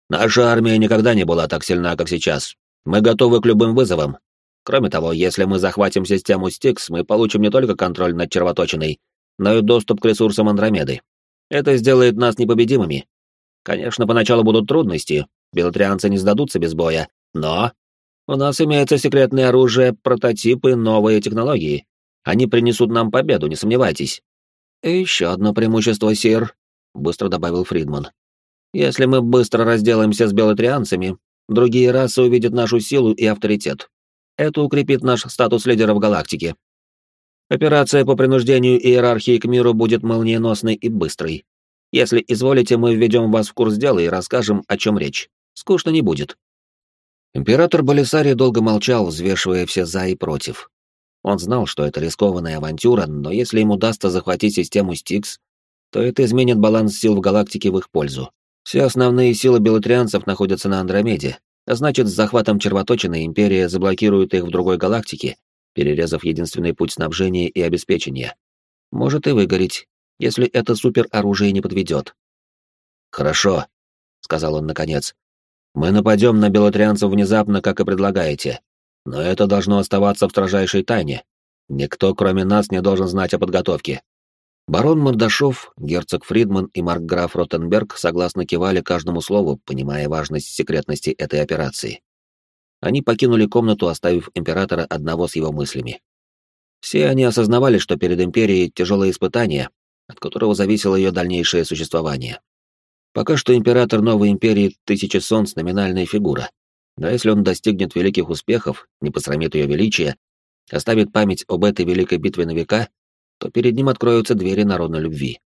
Speaker 1: «наша армия никогда не была так сильна, как сейчас. Мы готовы к любым вызовам. Кроме того, если мы захватим систему Стикс, мы получим не только контроль над червоточиной, но и доступ к ресурсам Андромеды. Это сделает нас непобедимыми. Конечно, поначалу будут трудности, белотрианцы не сдадутся без боя, но... У нас имеется секретное оружие, прототипы, новые технологии. Они принесут нам победу, не сомневайтесь. И еще одно преимущество, Сир, — быстро добавил Фридман. Если мы быстро разделаемся с белотрианцами, другие расы увидят нашу силу и авторитет. Это укрепит наш статус лидера в галактике. Операция по принуждению иерархии к миру будет молниеносной и быстрой. Если изволите, мы введем вас в курс дела и расскажем, о чем речь. Скучно не будет». Император Болисарий долго молчал, взвешивая все «за» и «против». Он знал, что это рискованная авантюра, но если им удастся захватить систему Стикс, то это изменит баланс сил в галактике в их пользу. Все основные силы белотрианцев находятся на Андромеде, а значит, с захватом червоточины Империя заблокирует их в другой галактике, перерезав единственный путь снабжения и обеспечения. Может и выгореть, если это супероружие не подведет. «Хорошо», — сказал он наконец. «Мы нападем на белотрианцев внезапно, как и предлагаете. Но это должно оставаться в строжайшей тайне. Никто, кроме нас, не должен знать о подготовке. Барон Мордашов, герцог Фридман и маркграф Ротенберг согласно кивали каждому слову, понимая важность секретности этой операции. Они покинули комнату, оставив императора одного с его мыслями. Все они осознавали, что перед империей тяжелое испытание, от которого зависело ее дальнейшее существование. Пока что император новой империи Тысячи Солнц — номинальная фигура. Но если он достигнет великих успехов, не посрамит ее величие, оставит память об этой великой битве на века, то перед ним откроются двери народной любви.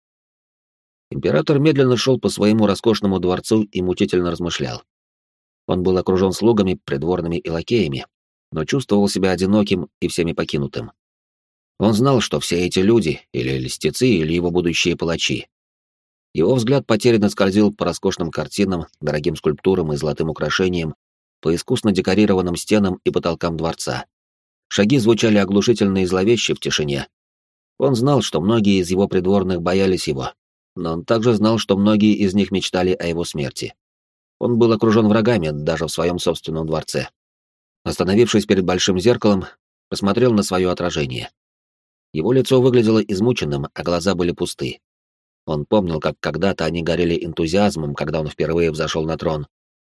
Speaker 1: Император медленно шел по своему роскошному дворцу и мучительно размышлял. Он был окружен слугами, придворными и лакеями, но чувствовал себя одиноким и всеми покинутым. Он знал, что все эти люди, или льстецы, или его будущие палачи. Его взгляд потерянно скользил по роскошным картинам, дорогим скульптурам и золотым украшениям, по искусно декорированным стенам и потолкам дворца. Шаги звучали оглушительно и зловеще в тишине. Он знал, что многие из его придворных боялись его, но он также знал, что многие из них мечтали о его смерти. Он был окружен врагами даже в своем собственном дворце. Остановившись перед большим зеркалом, посмотрел на свое отражение. Его лицо выглядело измученным, а глаза были пусты. Он помнил, как когда-то они горели энтузиазмом, когда он впервые взошел на трон,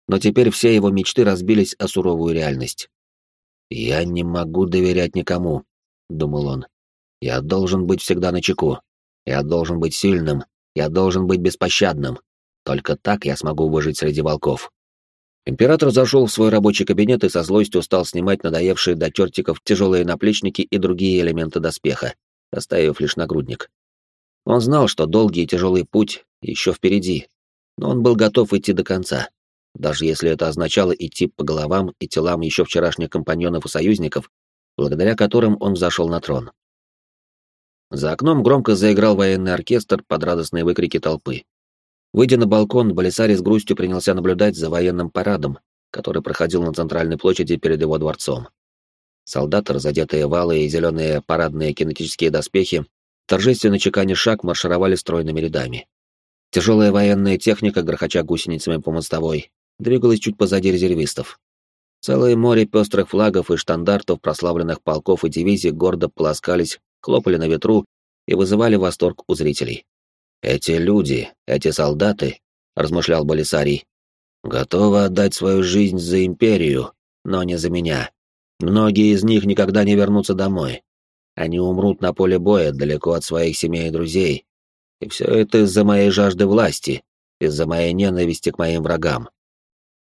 Speaker 1: но теперь все его мечты разбились о суровую реальность. «Я не могу доверять никому», — думал он. «Я должен быть всегда начеку. Я должен быть сильным. Я должен быть беспощадным. Только так я смогу выжить среди волков. Император зашел в свой рабочий кабинет и со злостью стал снимать надоевшие до чертиков тяжелые наплечники и другие элементы доспеха, оставив лишь нагрудник. Он знал, что долгий и тяжелый путь еще впереди, но он был готов идти до конца, даже если это означало идти по головам и телам еще вчерашних компаньонов и союзников, благодаря которым он взошел на трон. За окном громко заиграл военный оркестр под радостные выкрики толпы. Выйдя на балкон, Болисарий с грустью принялся наблюдать за военным парадом, который проходил на центральной площади перед его дворцом. Солдаты, разодетые валы и зеленые парадные кинетические доспехи, торжественно чеканя шаг маршировали стройными рядами. Тяжелая военная техника, грохоча гусеницами по мостовой, двигалась чуть позади резервистов. Целое море пестрых флагов и штандартов прославленных полков и дивизий гордо полоскались, хлопали на ветру и вызывали восторг у зрителей. «Эти люди, эти солдаты», — размышлял Болисарий, — «готовы отдать свою жизнь за империю, но не за меня. Многие из них никогда не вернутся домой. Они умрут на поле боя далеко от своих семей и друзей. И все это из-за моей жажды власти, из-за моей ненависти к моим врагам».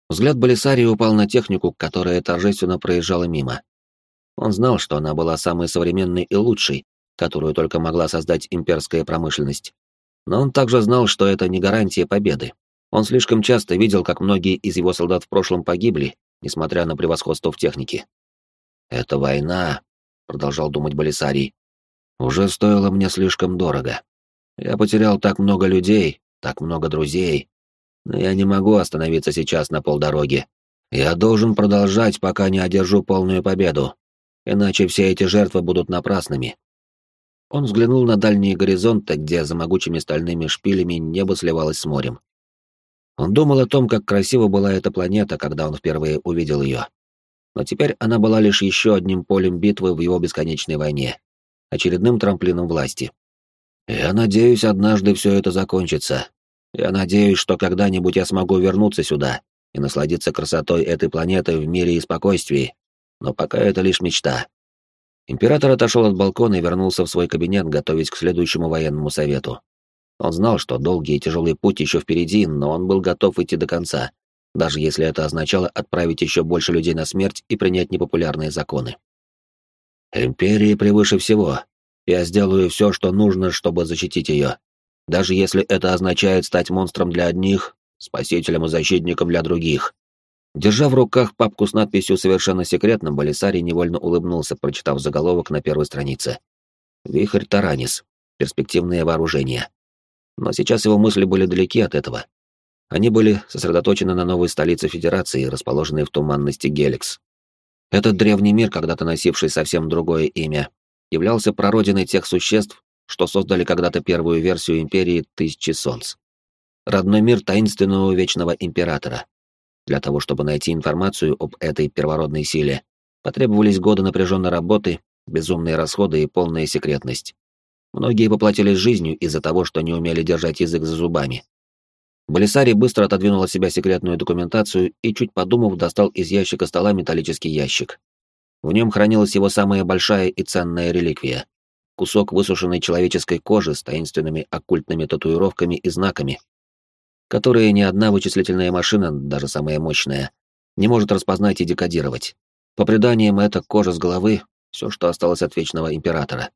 Speaker 1: Взгляд Болисария упал на технику, которая торжественно проезжала мимо. Он знал, что она была самой современной и лучшей, которую только могла создать имперская промышленность. Но он также знал, что это не гарантия победы. Он слишком часто видел, как многие из его солдат в прошлом погибли, несмотря на превосходство в технике. «Эта война», — продолжал думать Болисарий, — «уже стоила мне слишком дорого. Я потерял так много людей, так много друзей, но я не могу остановиться сейчас на полдороги. Я должен продолжать, пока не одержу полную победу, иначе все эти жертвы будут напрасными. Он взглянул на дальние горизонты, где за могучими стальными шпилями небо сливалось с морем. Он думал о том, как красива была эта планета, когда он впервые увидел ее. Но теперь она была лишь еще одним полем битвы в его бесконечной войне, очередным трамплином власти. «Я надеюсь, однажды все это закончится. Я надеюсь, что когда-нибудь я смогу вернуться сюда и насладиться красотой этой планеты в мире и спокойствии, но пока это лишь мечта. Император отошел от балкона и вернулся в свой кабинет, готовясь к следующему военному совету. Он знал, что долгий и тяжелый путь еще впереди, но он был готов идти до конца, даже если это означало отправить еще больше людей на смерть и принять непопулярные законы. «Империя превыше всего. Я сделаю все, что нужно, чтобы защитить ее. Даже если это означает стать монстром для одних, спасителем и защитником для других. Держа в руках папку с надписью «Совершенно секретно», Болисарий невольно улыбнулся, прочитав заголовок на первой странице. «Вихрь Таранис. Перспективное вооружение». Но сейчас его мысли были далеки от этого. Они были сосредоточены на новой столице Федерации, расположенной в туманности Геликс. Этот древний мир, когда-то носивший совсем другое имя, являлся прародиной тех существ, что создали когда-то первую версию Империи Тысячи Солнц. Родной мир таинственного Вечного Императора, для того, чтобы найти информацию об этой первородной силе, потребовались годы напряженной работы, безумные расходы и полная секретность. Многие поплатились жизнью из-за того, что не умели держать язык за зубами. Болисари быстро отодвинул от себя секретную документацию и, чуть подумав, достал из ящика стола металлический ящик. В нем хранилась его самая большая и ценная реликвия — кусок высушенной человеческой кожи с таинственными оккультными татуировками и знаками, которые ни одна вычислительная машина, даже самая мощная, не может распознать и декодировать. По преданиям, это кожа с головы — все, что осталось от Вечного Императора.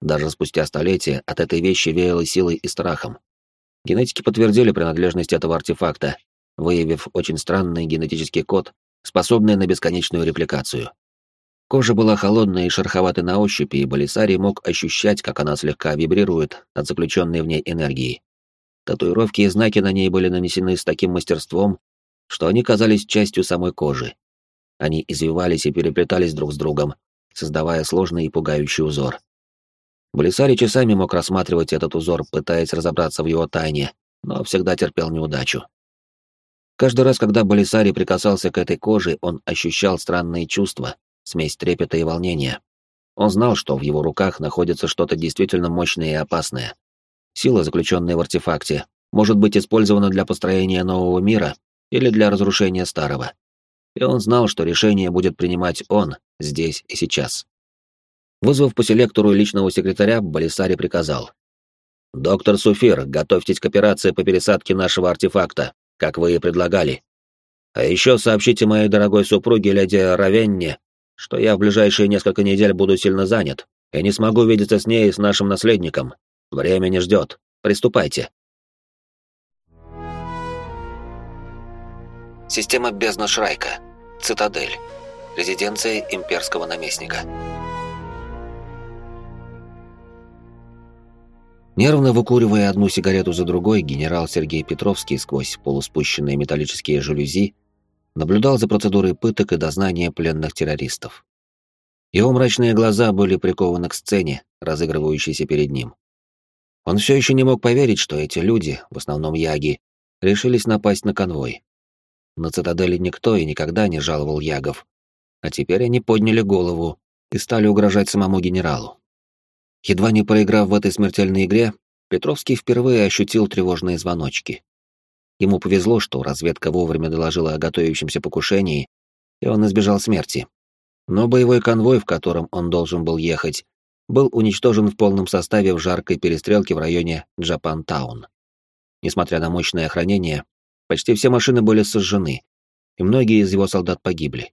Speaker 1: Даже спустя столетия от этой вещи веяло силой и страхом. Генетики подтвердили принадлежность этого артефакта, выявив очень странный генетический код, способный на бесконечную репликацию. Кожа была холодной и шероховатой на ощупь, и Болисарий мог ощущать, как она слегка вибрирует от заключенной в ней энергии. Татуировки и знаки на ней были нанесены с таким мастерством, что они казались частью самой кожи. Они извивались и переплетались друг с другом, создавая сложный и пугающий узор. Блисари часами мог рассматривать этот узор, пытаясь разобраться в его тайне, но всегда терпел неудачу. Каждый раз, когда Болисари прикасался к этой коже, он ощущал странные чувства, смесь трепета и волнения. Он знал, что в его руках находится что-то действительно мощное и опасное. Сила, заключенная в артефакте, может быть использована для построения нового мира или для разрушения старого. И он знал, что решение будет принимать он здесь и сейчас. Вызвав по селектору личного секретаря, Балисари приказал. «Доктор Суфир, готовьтесь к операции по пересадке нашего артефакта, как вы и предлагали. А еще сообщите моей дорогой супруге, леди Равенне, что я в ближайшие несколько недель буду сильно занят и не смогу видеться с ней и с нашим наследником. Время не ждет. Приступайте».
Speaker 3: Система бездна Шрайка. Цитадель. Резиденция имперского наместника.
Speaker 1: Нервно выкуривая одну сигарету за другой, генерал Сергей Петровский сквозь полуспущенные металлические жалюзи наблюдал за процедурой пыток и дознания пленных террористов. Его мрачные глаза были прикованы к сцене, разыгрывающейся перед ним. Он все еще не мог поверить, что эти люди, в основном яги, решились напасть на конвой. На цитадели никто и никогда не жаловал ягов, а теперь они подняли голову и стали угрожать самому генералу. Едва не проиграв в этой смертельной игре, Петровский впервые ощутил тревожные звоночки. Ему повезло, что разведка вовремя доложила о готовящемся покушении, и он избежал смерти. Но боевой конвой, в котором он должен был ехать, был уничтожен в полном составе в жаркой перестрелке в районе Джапантаун. Несмотря на мощное охранение, почти все машины были сожжены, и многие из его солдат погибли.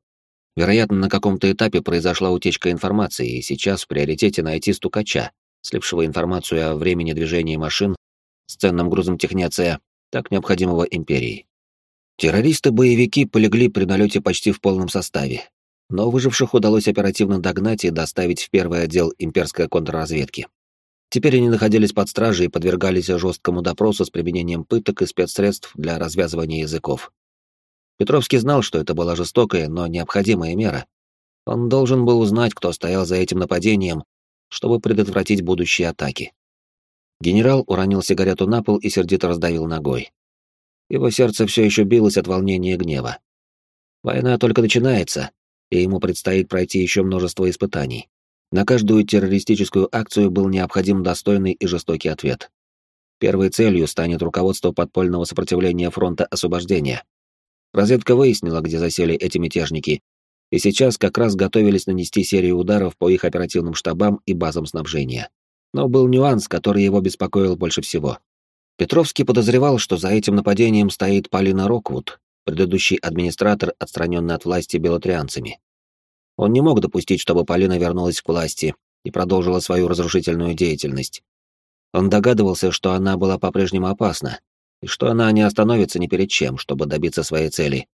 Speaker 1: Вероятно, на каком-то этапе произошла утечка информации, и сейчас в приоритете найти стукача, слившего информацию о времени движения машин с ценным грузом технеция, так необходимого империи. Террористы-боевики полегли при налете почти в полном составе, но выживших удалось оперативно догнать и доставить в первый отдел имперской контрразведки. Теперь они находились под стражей и подвергались жесткому допросу с применением пыток и спецсредств для развязывания языков. Петровский знал, что это была жестокая, но необходимая мера. Он должен был узнать, кто стоял за этим нападением, чтобы предотвратить будущие атаки. Генерал уронил сигарету на пол и сердито раздавил ногой. Его сердце все еще билось от волнения и гнева. Война только начинается, и ему предстоит пройти еще множество испытаний. На каждую террористическую акцию был необходим достойный и жестокий ответ. Первой целью станет руководство подпольного сопротивления фронта освобождения. Разведка выяснила, где засели эти мятежники, и сейчас как раз готовились нанести серию ударов по их оперативным штабам и базам снабжения. Но был нюанс, который его беспокоил больше всего. Петровский подозревал, что за этим нападением стоит Полина Роквуд, предыдущий администратор, отстраненный от власти белотрианцами. Он не мог допустить, чтобы Полина вернулась к власти и продолжила свою разрушительную деятельность. Он догадывался, что она была по-прежнему опасна, и что она не остановится ни перед чем, чтобы добиться своей цели.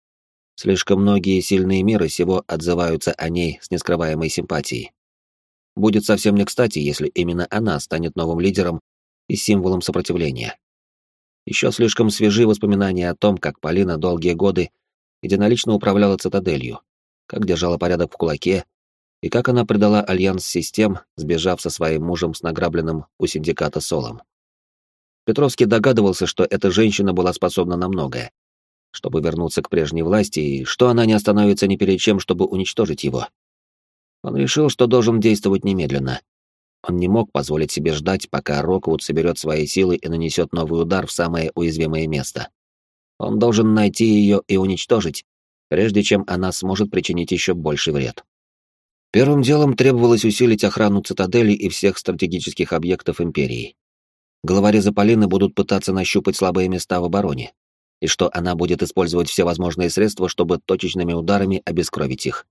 Speaker 1: Слишком многие сильные миры сего отзываются о ней с нескрываемой симпатией. Будет совсем не кстати, если именно она станет новым лидером и символом сопротивления. Еще слишком свежи воспоминания о том, как Полина долгие годы единолично управляла цитаделью, как держала порядок в кулаке, и как она предала альянс систем, сбежав со своим мужем с награбленным у синдиката Солом. Петровский догадывался, что эта женщина была способна на многое, чтобы вернуться к прежней власти, и что она не остановится ни перед чем, чтобы уничтожить его. Он решил, что должен действовать немедленно. Он не мог позволить себе ждать, пока Роквуд соберет свои силы и нанесет новый удар в самое уязвимое место. Он должен найти ее и уничтожить, прежде чем она сможет причинить еще больший вред. Первым делом требовалось усилить охрану цитадели и всех стратегических объектов Империи. Главари Полины будут пытаться нащупать слабые места в обороне, и что она будет использовать все возможные средства, чтобы точечными ударами обескровить их.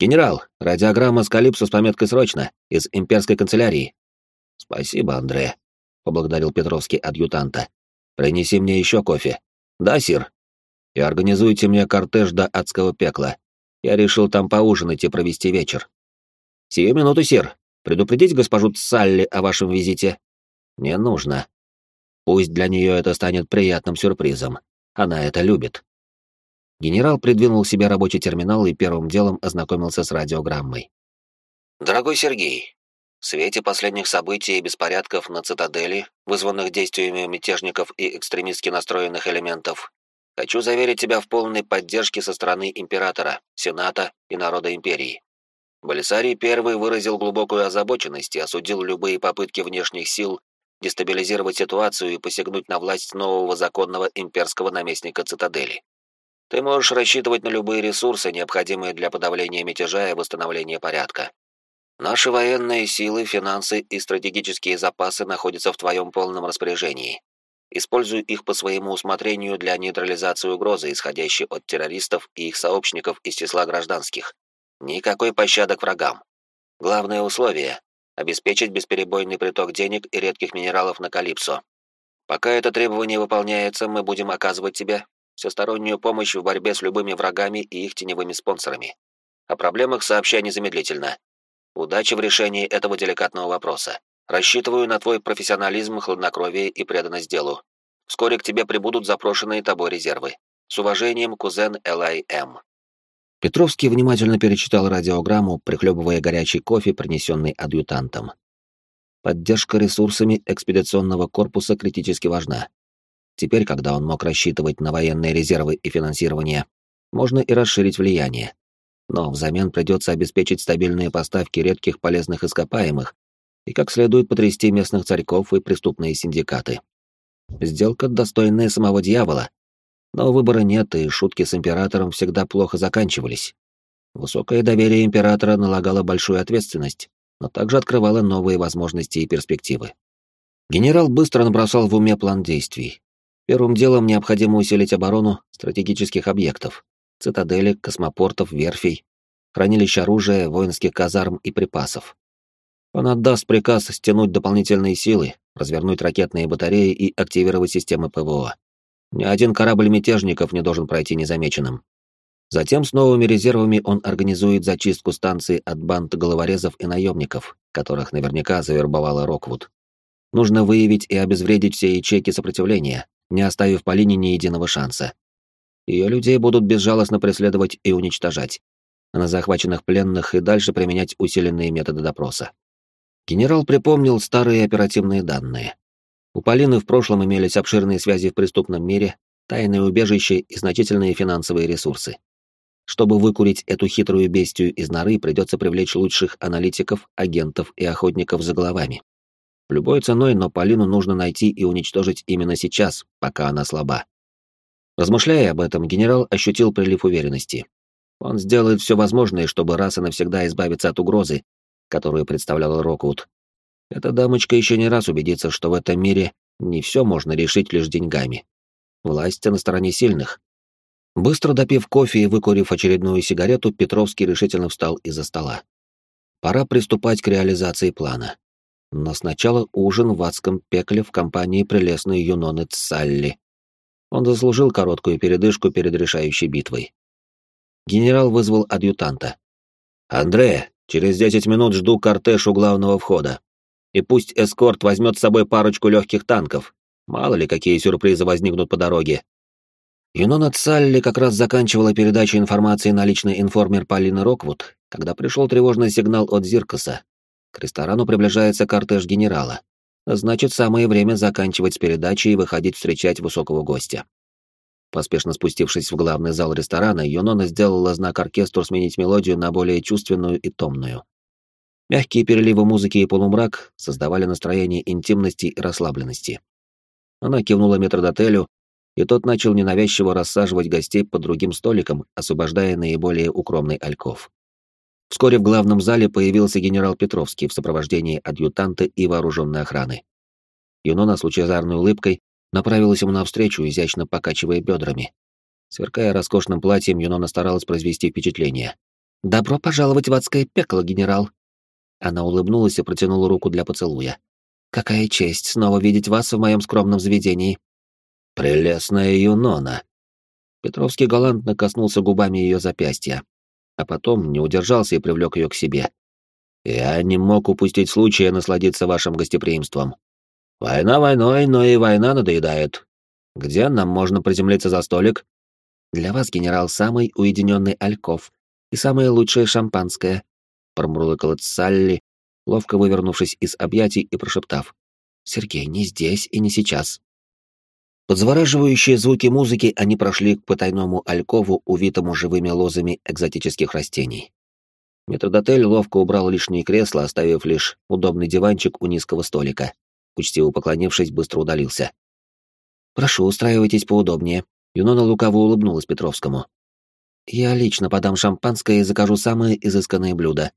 Speaker 1: «Генерал, радиограмма с Калипсо с пометкой «Срочно» из имперской канцелярии». «Спасибо, Андре», — поблагодарил Петровский адъютанта. «Принеси мне еще кофе». «Да, сир». «И организуйте мне кортеж до адского пекла. Я решил там поужинать и провести вечер». «Сию минуту, сир. Предупредить госпожу Салли о вашем визите?» «Не нужно. Пусть для нее это станет приятным сюрпризом. Она это любит». Генерал придвинул себе рабочий терминал и первым делом ознакомился с радиограммой.
Speaker 3: «Дорогой Сергей, в свете последних событий и беспорядков на цитадели, вызванных действиями мятежников и экстремистски настроенных элементов, хочу заверить тебя в полной поддержке со стороны императора, сената и народа империи. Болисарий I выразил глубокую озабоченность и осудил любые попытки внешних сил дестабилизировать ситуацию и посягнуть на власть нового законного имперского наместника цитадели. Ты можешь рассчитывать на любые ресурсы, необходимые для подавления мятежа и восстановления порядка. Наши военные силы, финансы и стратегические запасы находятся в твоем полном распоряжении. Используй их по своему усмотрению для нейтрализации угрозы, исходящей от террористов и их сообщников из числа гражданских. Никакой пощады к врагам. Главное условие — обеспечить бесперебойный приток денег и редких минералов на Калипсо. Пока это требование выполняется, мы будем оказывать тебе всестороннюю помощь в борьбе с любыми врагами и их теневыми спонсорами. О проблемах сообщай незамедлительно. Удачи в решении этого деликатного вопроса. Рассчитываю на твой профессионализм, хладнокровие и преданность делу. Вскоре к тебе прибудут запрошенные тобой резервы. С уважением, кузен Л.А.М.
Speaker 1: Петровский внимательно перечитал радиограмму, прихлебывая горячий кофе, принесенный адъютантом. Поддержка ресурсами экспедиционного корпуса критически важна. Теперь, когда он мог рассчитывать на военные резервы и финансирование, можно и расширить влияние. Но взамен придется обеспечить стабильные поставки редких полезных ископаемых и как следует потрясти местных царьков и преступные синдикаты. Сделка достойная самого дьявола. Но выбора нет, и шутки с императором всегда плохо заканчивались. Высокое доверие императора налагало большую ответственность, но также открывало новые возможности и перспективы. Генерал быстро набросал в уме план действий, Первым делом необходимо усилить оборону стратегических объектов, цитадели, космопортов, верфей, хранилищ оружия, воинских казарм и припасов. Он отдаст приказ стянуть дополнительные силы, развернуть ракетные батареи и активировать системы ПВО. Ни один корабль мятежников не должен пройти незамеченным. Затем с новыми резервами он организует зачистку станции от банд головорезов и наемников, которых наверняка завербовала Роквуд. Нужно выявить и обезвредить все ячейки сопротивления, не оставив Полине ни единого шанса. Ее людей будут безжалостно преследовать и уничтожать, а на захваченных пленных и дальше применять усиленные методы допроса. Генерал припомнил старые оперативные данные. У Полины в прошлом имелись обширные связи в преступном мире, тайное убежище и значительные финансовые ресурсы. Чтобы выкурить эту хитрую бестию из норы, придется привлечь лучших аналитиков, агентов и охотников за головами. Любой ценой, но Полину нужно найти и уничтожить именно сейчас, пока она слаба. Размышляя об этом, генерал ощутил прилив уверенности. Он сделает все возможное, чтобы раз и навсегда избавиться от угрозы, которую представляла Роквуд. Эта дамочка еще не раз убедится, что в этом мире не все можно решить лишь деньгами. Власть на стороне сильных. Быстро допив кофе и выкурив очередную сигарету, Петровский решительно встал из-за стола. Пора приступать к реализации плана. Но сначала ужин в адском пекле в компании прелестной Юноны Цалли. Он заслужил короткую передышку перед решающей битвой. Генерал вызвал адъютанта. «Андре, через десять минут жду кортеж у главного входа. И пусть эскорт возьмет с собой парочку легких танков. Мало ли, какие сюрпризы возникнут по дороге». Юнона Цалли как раз заканчивала передачу информации на личный информер Полины Роквуд, когда пришел тревожный сигнал от Зиркаса, к ресторану приближается кортеж генерала. Значит, самое время заканчивать с передачей и выходить встречать высокого гостя. Поспешно спустившись в главный зал ресторана, Юнона сделала знак оркестру сменить мелодию на более чувственную и томную. Мягкие переливы музыки и полумрак создавали настроение интимности и расслабленности. Она кивнула метрдотелю, и тот начал ненавязчиво рассаживать гостей по другим столикам, освобождая наиболее укромный альков. Вскоре в главном зале появился генерал Петровский в сопровождении адъютанта и вооруженной охраны. Юнона с лучезарной улыбкой направилась ему навстречу, изящно покачивая бедрами. Сверкая роскошным платьем, Юнона старалась произвести впечатление. «Добро пожаловать в адское пекло, генерал!» Она улыбнулась и протянула руку для поцелуя. «Какая честь снова видеть вас в моем скромном заведении!»
Speaker 3: «Прелестная Юнона!»
Speaker 1: Петровский галантно коснулся губами ее запястья, а потом не удержался и привлек ее к себе.
Speaker 3: «Я не мог упустить случая насладиться вашим гостеприимством. Война войной, но и война надоедает. Где нам можно приземлиться за столик?»
Speaker 1: «Для вас, генерал, самый уединенный альков и самое лучшее шампанское», промурлыкала Салли, ловко вывернувшись из объятий и прошептав. «Сергей, не здесь и не сейчас». Под завораживающие звуки музыки они прошли к потайному алькову, увитому живыми лозами экзотических растений. Метродотель ловко убрал лишние кресла, оставив лишь удобный диванчик у низкого столика. Учтиво поклонившись, быстро удалился. «Прошу, устраивайтесь поудобнее». Юнона лукаво улыбнулась Петровскому. «Я лично подам шампанское и закажу самые изысканные блюда».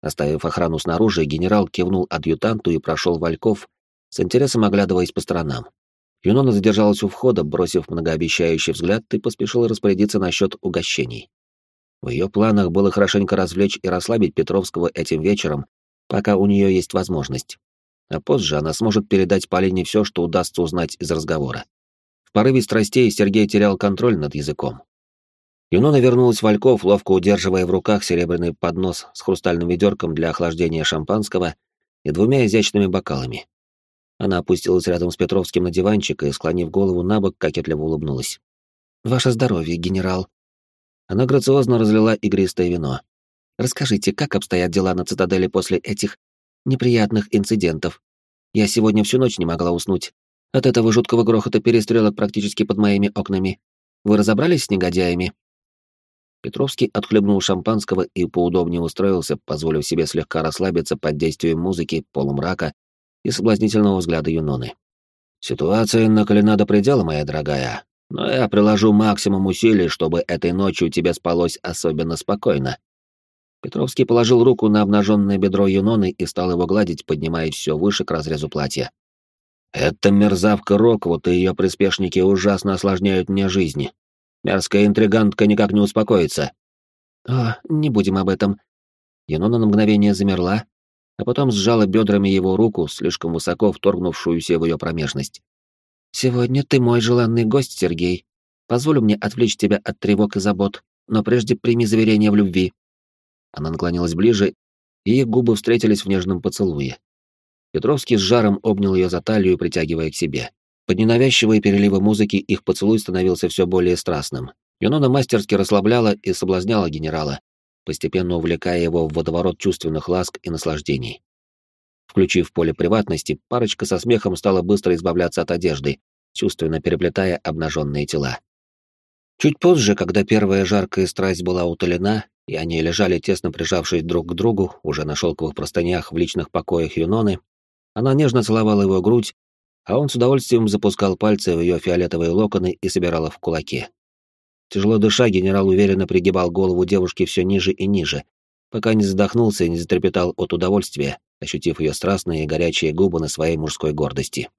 Speaker 1: Оставив охрану снаружи, генерал кивнул адъютанту и прошел в Альков, с интересом оглядываясь по сторонам. Юнона задержалась у входа, бросив многообещающий взгляд, и поспешила распорядиться насчет угощений. В ее планах было хорошенько развлечь и расслабить Петровского этим вечером, пока у нее есть возможность. А позже она сможет передать Полине все, что удастся узнать из разговора. В порыве страстей Сергей терял контроль над языком. Юнона вернулась в Альков, ловко удерживая в руках серебряный поднос с хрустальным ведерком для охлаждения шампанского и двумя изящными бокалами. Она опустилась рядом с Петровским на диванчик и, склонив голову на бок, кокетливо улыбнулась. «Ваше здоровье, генерал». Она грациозно разлила игристое вино. «Расскажите, как обстоят дела на цитадели после этих неприятных инцидентов? Я сегодня всю ночь не могла уснуть. От этого жуткого грохота перестрелок практически под моими окнами. Вы разобрались с негодяями?» Петровский отхлебнул шампанского и поудобнее устроился, позволив себе слегка расслабиться под действием музыки, полумрака и соблазнительного взгляда Юноны. «Ситуация накалена до предела, моя дорогая, но я приложу максимум усилий, чтобы этой ночью тебе спалось особенно спокойно». Петровский положил руку на обнаженное бедро Юноны и стал его гладить, поднимаясь все выше к разрезу платья. «Эта мерзавка Роквуд и ее приспешники ужасно осложняют мне жизнь. Мерзкая интригантка никак не успокоится». «О, не будем об этом». Юнона на мгновение замерла, а потом сжала бедрами его руку, слишком высоко вторгнувшуюся в ее промежность. «Сегодня ты мой желанный гость, Сергей. Позволю мне отвлечь тебя от тревог и забот, но прежде прими заверение в любви». Она наклонилась ближе, и их губы встретились в нежном поцелуе. Петровский с жаром обнял ее за талию, притягивая к себе. Под ненавязчивые переливы музыки их поцелуй становился все более страстным. Юнона мастерски расслабляла и соблазняла генерала, постепенно увлекая его в водоворот чувственных ласк и наслаждений. Включив поле приватности, парочка со смехом стала быстро избавляться от одежды, чувственно переплетая обнаженные тела. Чуть позже, когда первая жаркая страсть была утолена, и они лежали тесно прижавшись друг к другу, уже на шелковых простынях в личных покоях Юноны, она нежно целовала его грудь, а он с удовольствием запускал пальцы в ее фиолетовые локоны и собирал их в кулаке. Тяжело дыша, генерал уверенно пригибал голову девушки все ниже и ниже, пока не задохнулся и не затрепетал от удовольствия, ощутив ее страстные и горячие губы на своей мужской гордости.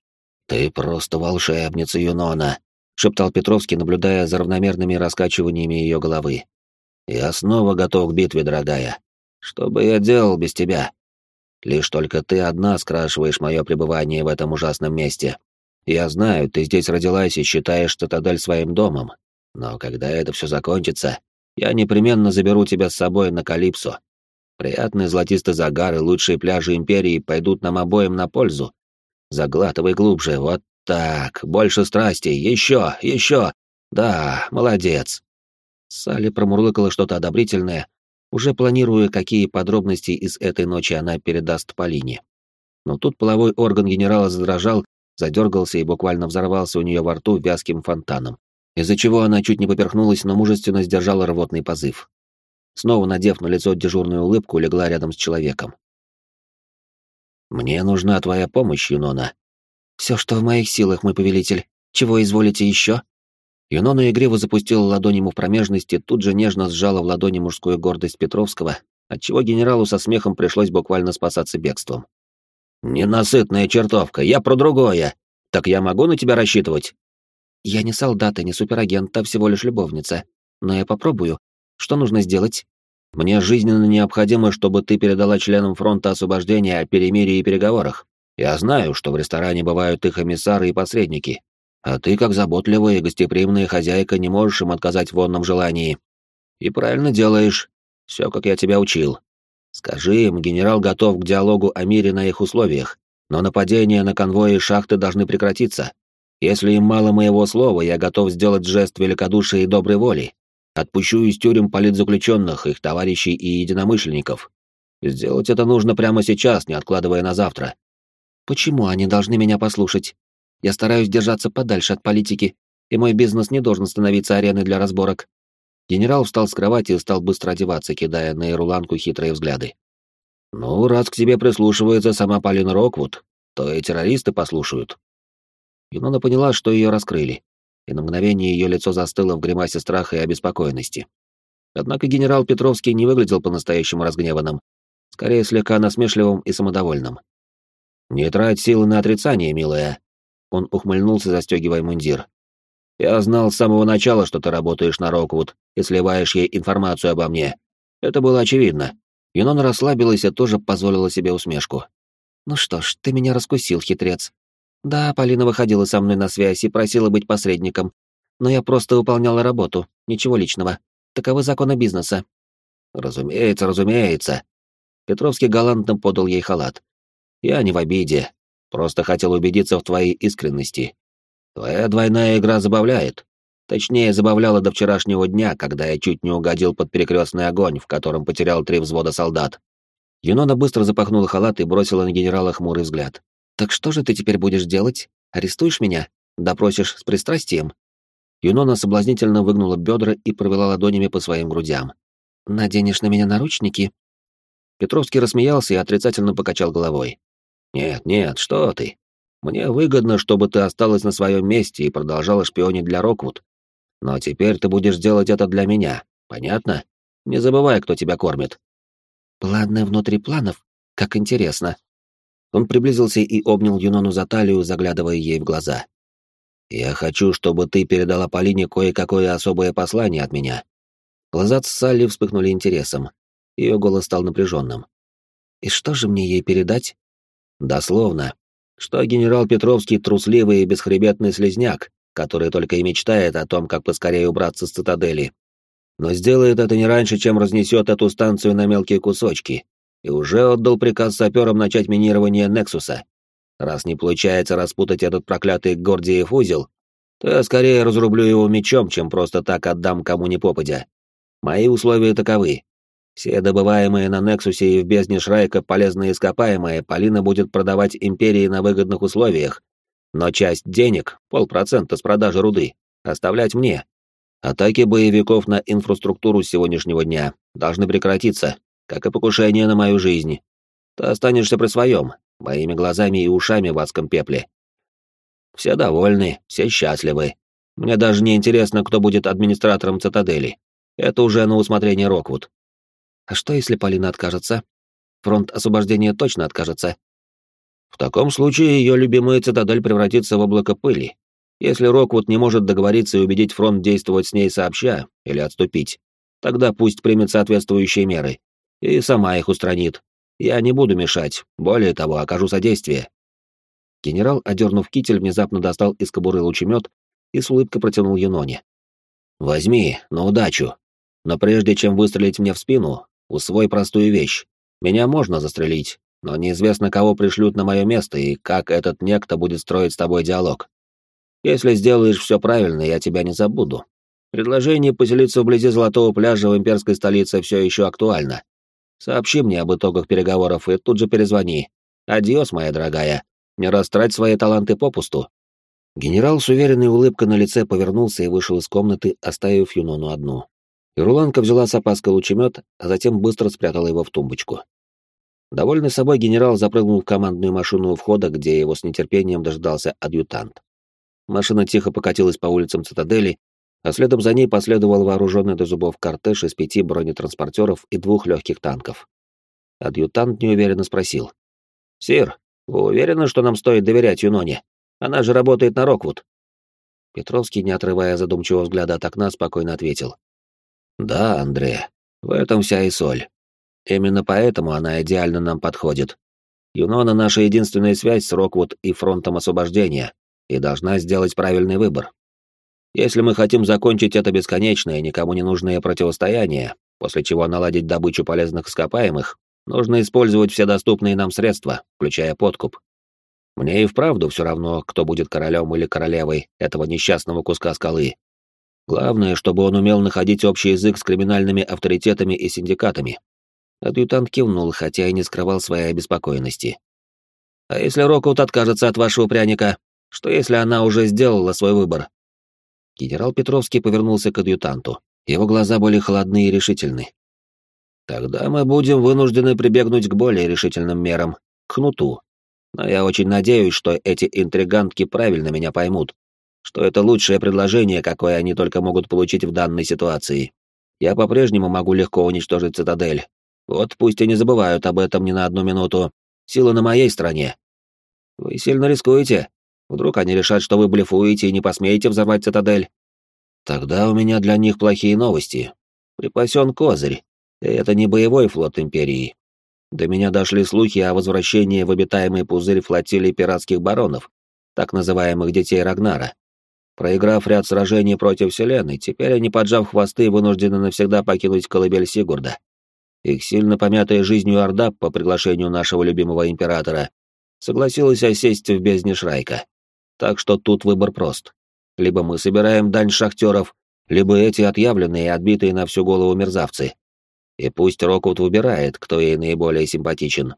Speaker 1: «Ты просто волшебница, Юнона!» — шептал Петровский, наблюдая за равномерными раскачиваниями ее головы. «Я снова готов к битве, дорогая. Что бы я делал без тебя? Лишь только ты одна скрашиваешь мое пребывание в этом ужасном месте. Я знаю, ты здесь родилась и считаешь Цитадель своим домом, но когда это все закончится, я непременно заберу тебя с собой на Калипсо. Приятный золотистый загар и лучшие пляжи Империи пойдут нам обоим на пользу. Заглатывай глубже, вот так, больше страсти, еще, еще. Да, молодец. Салли промурлыкала что-то одобрительное, уже планируя, какие подробности из этой ночи она передаст Полине. Но тут половой орган генерала задрожал, задергался и буквально взорвался у нее во рту вязким фонтаном из-за чего она чуть не поперхнулась, но мужественно сдержала рвотный позыв. снова надев на лицо дежурную улыбку, легла рядом с человеком. «Мне нужна твоя помощь, Юнона». «Все, что в моих силах, мой повелитель. Чего изволите еще?» Юнона игриво запустила ладонь ему в промежность и тут же нежно сжала в ладони мужскую гордость Петровского, отчего генералу со смехом пришлось буквально спасаться бегством. «Ненасытная чертовка, я про другое. Так я могу на тебя рассчитывать?» «Я не солдат и не суперагент, а всего лишь любовница. Но я попробую. Что нужно сделать?» «Мне жизненно необходимо, чтобы ты передала членам фронта освобождения о перемирии и переговорах. Я знаю, что в ресторане бывают их эмиссары и посредники. А ты, как заботливая и гостеприимная хозяйка, не можешь им отказать в вонном желании. И правильно делаешь. Все, как я тебя учил. Скажи им, генерал готов к диалогу о мире на их условиях, но нападения на конвои и шахты должны прекратиться. Если им мало моего слова, я готов сделать жест великодушия и доброй воли. Отпущу из тюрем политзаключенных, их товарищей и единомышленников. Сделать это нужно прямо сейчас, не откладывая на завтра. Почему они должны меня послушать? Я стараюсь держаться подальше от политики, и мой бизнес не должен становиться ареной для разборок. Генерал встал с кровати и стал быстро одеваться, кидая на Ируланку хитрые взгляды. «Ну, раз к тебе прислушивается сама Полина Роквуд, то и террористы послушают». Юнона поняла, что ее раскрыли, и на мгновение ее лицо застыло в гримасе страха и обеспокоенности. Однако генерал Петровский не выглядел по-настоящему разгневанным, скорее слегка насмешливым и самодовольным. «Не трать силы на отрицание, милая», — он ухмыльнулся, застегивая мундир. Я знал с самого начала, что ты работаешь на Роквуд и сливаешь ей информацию обо мне. Это было очевидно. Юнона расслабилась и тоже позволила себе усмешку. «Ну что ж, ты меня раскусил, хитрец. Да, Полина выходила со мной на связь и просила быть посредником. Но я просто выполняла работу, ничего личного. Таковы законы бизнеса». «Разумеется, разумеется». Петровский галантно подал ей халат. «Я не в обиде. Просто хотел убедиться в твоей искренности. Твоя двойная игра забавляет. Точнее, забавляла до вчерашнего дня, когда я чуть не угодил под перекрестный огонь, в котором потерял три взвода солдат. Юнона быстро запахнула халат и бросила на генерала хмурый взгляд. «Так что же ты теперь будешь делать? Арестуешь меня? Допросишь с пристрастием?» Юнона соблазнительно выгнула бедра и провела ладонями по своим грудям. «Наденешь на меня наручники?» Петровский рассмеялся и отрицательно покачал головой. «Нет, нет, что ты. Мне выгодно, чтобы ты осталась на своем месте и продолжала шпионить для Роквуд. Но теперь ты будешь делать это для меня, понятно? Не забывай, кто тебя кормит». «Планы внутри планов? Как интересно». Он приблизился и обнял Юнону за талию, заглядывая ей в глаза. «Я хочу, чтобы ты передала Полине кое-какое особое послание от меня». Глаза Салли вспыхнули интересом. Ее голос стал напряженным. «И что же мне ей передать?» «Дословно что генерал Петровский трусливый и бесхребетный слезняк, который только и мечтает о том, как поскорее убраться с цитадели. Но сделает это не раньше, чем разнесет эту станцию на мелкие кусочки, и уже отдал приказ саперам начать минирование Нексуса. Раз не получается распутать этот проклятый Гордиев узел, то я скорее разрублю его мечом, чем просто так отдам кому ни попадя. Мои условия таковы. Все добываемые на Нексусе и в бездне Шрайка полезные ископаемые Полина будет продавать империи на выгодных условиях, но часть денег, полпроцента с продажи руды, оставлять мне. Атаки боевиков на инфраструктуру сегодняшнего дня должны прекратиться, как и покушение на мою жизнь. Ты останешься при своем, моими глазами и ушами в адском пепле. Все довольны, все счастливы. Мне даже не интересно, кто будет администратором цитадели. Это уже на усмотрение Роквуд. А что, если Полина откажется? Фронт освобождения точно откажется. В таком случае ее любимая цитадель превратится в облако пыли. Если Роквуд не может договориться и убедить фронт действовать с ней сообща или отступить, тогда пусть примет соответствующие меры. И сама их устранит. Я не буду мешать, более того, окажу содействие. Генерал, одернув китель, внезапно достал из кобуры лучемет и с улыбкой протянул Юноне. «Возьми, на удачу. Но прежде чем выстрелить мне в спину, Усвой простую вещь. Меня можно застрелить, но неизвестно, кого пришлют на мое место и как этот некто будет строить с тобой диалог. Если сделаешь все правильно, я тебя не забуду. Предложение поселиться вблизи Золотого пляжа в имперской столице все еще актуально. Сообщи мне об итогах переговоров и тут же перезвони. Адиос, моя дорогая. Не растрать свои таланты попусту. Генерал с уверенной улыбкой на лице повернулся и вышел из комнаты, оставив Юнону одну. И Руланка взяла с опаской лучемет, а затем быстро спрятала его в тумбочку. Довольный собой генерал запрыгнул в командную машину у входа, где его с нетерпением дождался адъютант. Машина тихо покатилась по улицам цитадели, а следом за ней последовал вооруженный до зубов кортеж из пяти бронетранспортеров и двух легких танков. Адъютант неуверенно спросил. «Сир, вы уверены, что нам стоит доверять Юноне? Она же работает на Роквуд». Петровский, не отрывая задумчивого взгляда от окна, спокойно ответил. «Да, Андрей, в этом вся и соль. Именно поэтому она идеально нам подходит. Юнона — наша единственная связь с Роквуд и фронтом освобождения, и должна сделать правильный выбор. Если мы хотим закончить это бесконечное, никому не нужное противостояние, после чего наладить добычу полезных ископаемых, нужно использовать все доступные нам средства, включая подкуп. Мне и вправду все равно, кто будет королем или королевой этого несчастного куска скалы. Главное, чтобы он умел находить общий язык с криминальными авторитетами и синдикатами. Адъютант кивнул, хотя и не скрывал своей обеспокоенности. «А если Рокут откажется от вашего пряника? Что если она уже сделала свой выбор?» Генерал Петровский повернулся к адъютанту. Его глаза были холодны и решительны. «Тогда мы будем вынуждены прибегнуть к более решительным мерам, к хнуту. Но я очень надеюсь, что эти интригантки правильно меня поймут, что это лучшее предложение, какое они только могут получить в данной ситуации. Я по-прежнему могу легко уничтожить цитадель. Вот пусть и не забывают об этом ни на одну минуту. Сила на моей стороне. Вы сильно рискуете, Вдруг они решат, что вы блефуете и не посмеете взорвать цитадель? Тогда у меня для них плохие новости. Припасен козырь, и это не боевой флот Империи. До меня дошли слухи о возвращении в обитаемый пузырь флотилии пиратских баронов, так называемых детей Рагнара. Проиграв ряд сражений против Вселенной, теперь они, поджав хвосты, вынуждены навсегда покинуть колыбель Сигурда. Их сильно помятая жизнью Орда по приглашению нашего любимого императора согласилась осесть в бездне Шрайка. Так что тут выбор прост. Либо мы собираем дань шахтеров, либо эти отъявленные отбитые на всю голову мерзавцы. И пусть Рокут выбирает, кто ей наиболее симпатичен.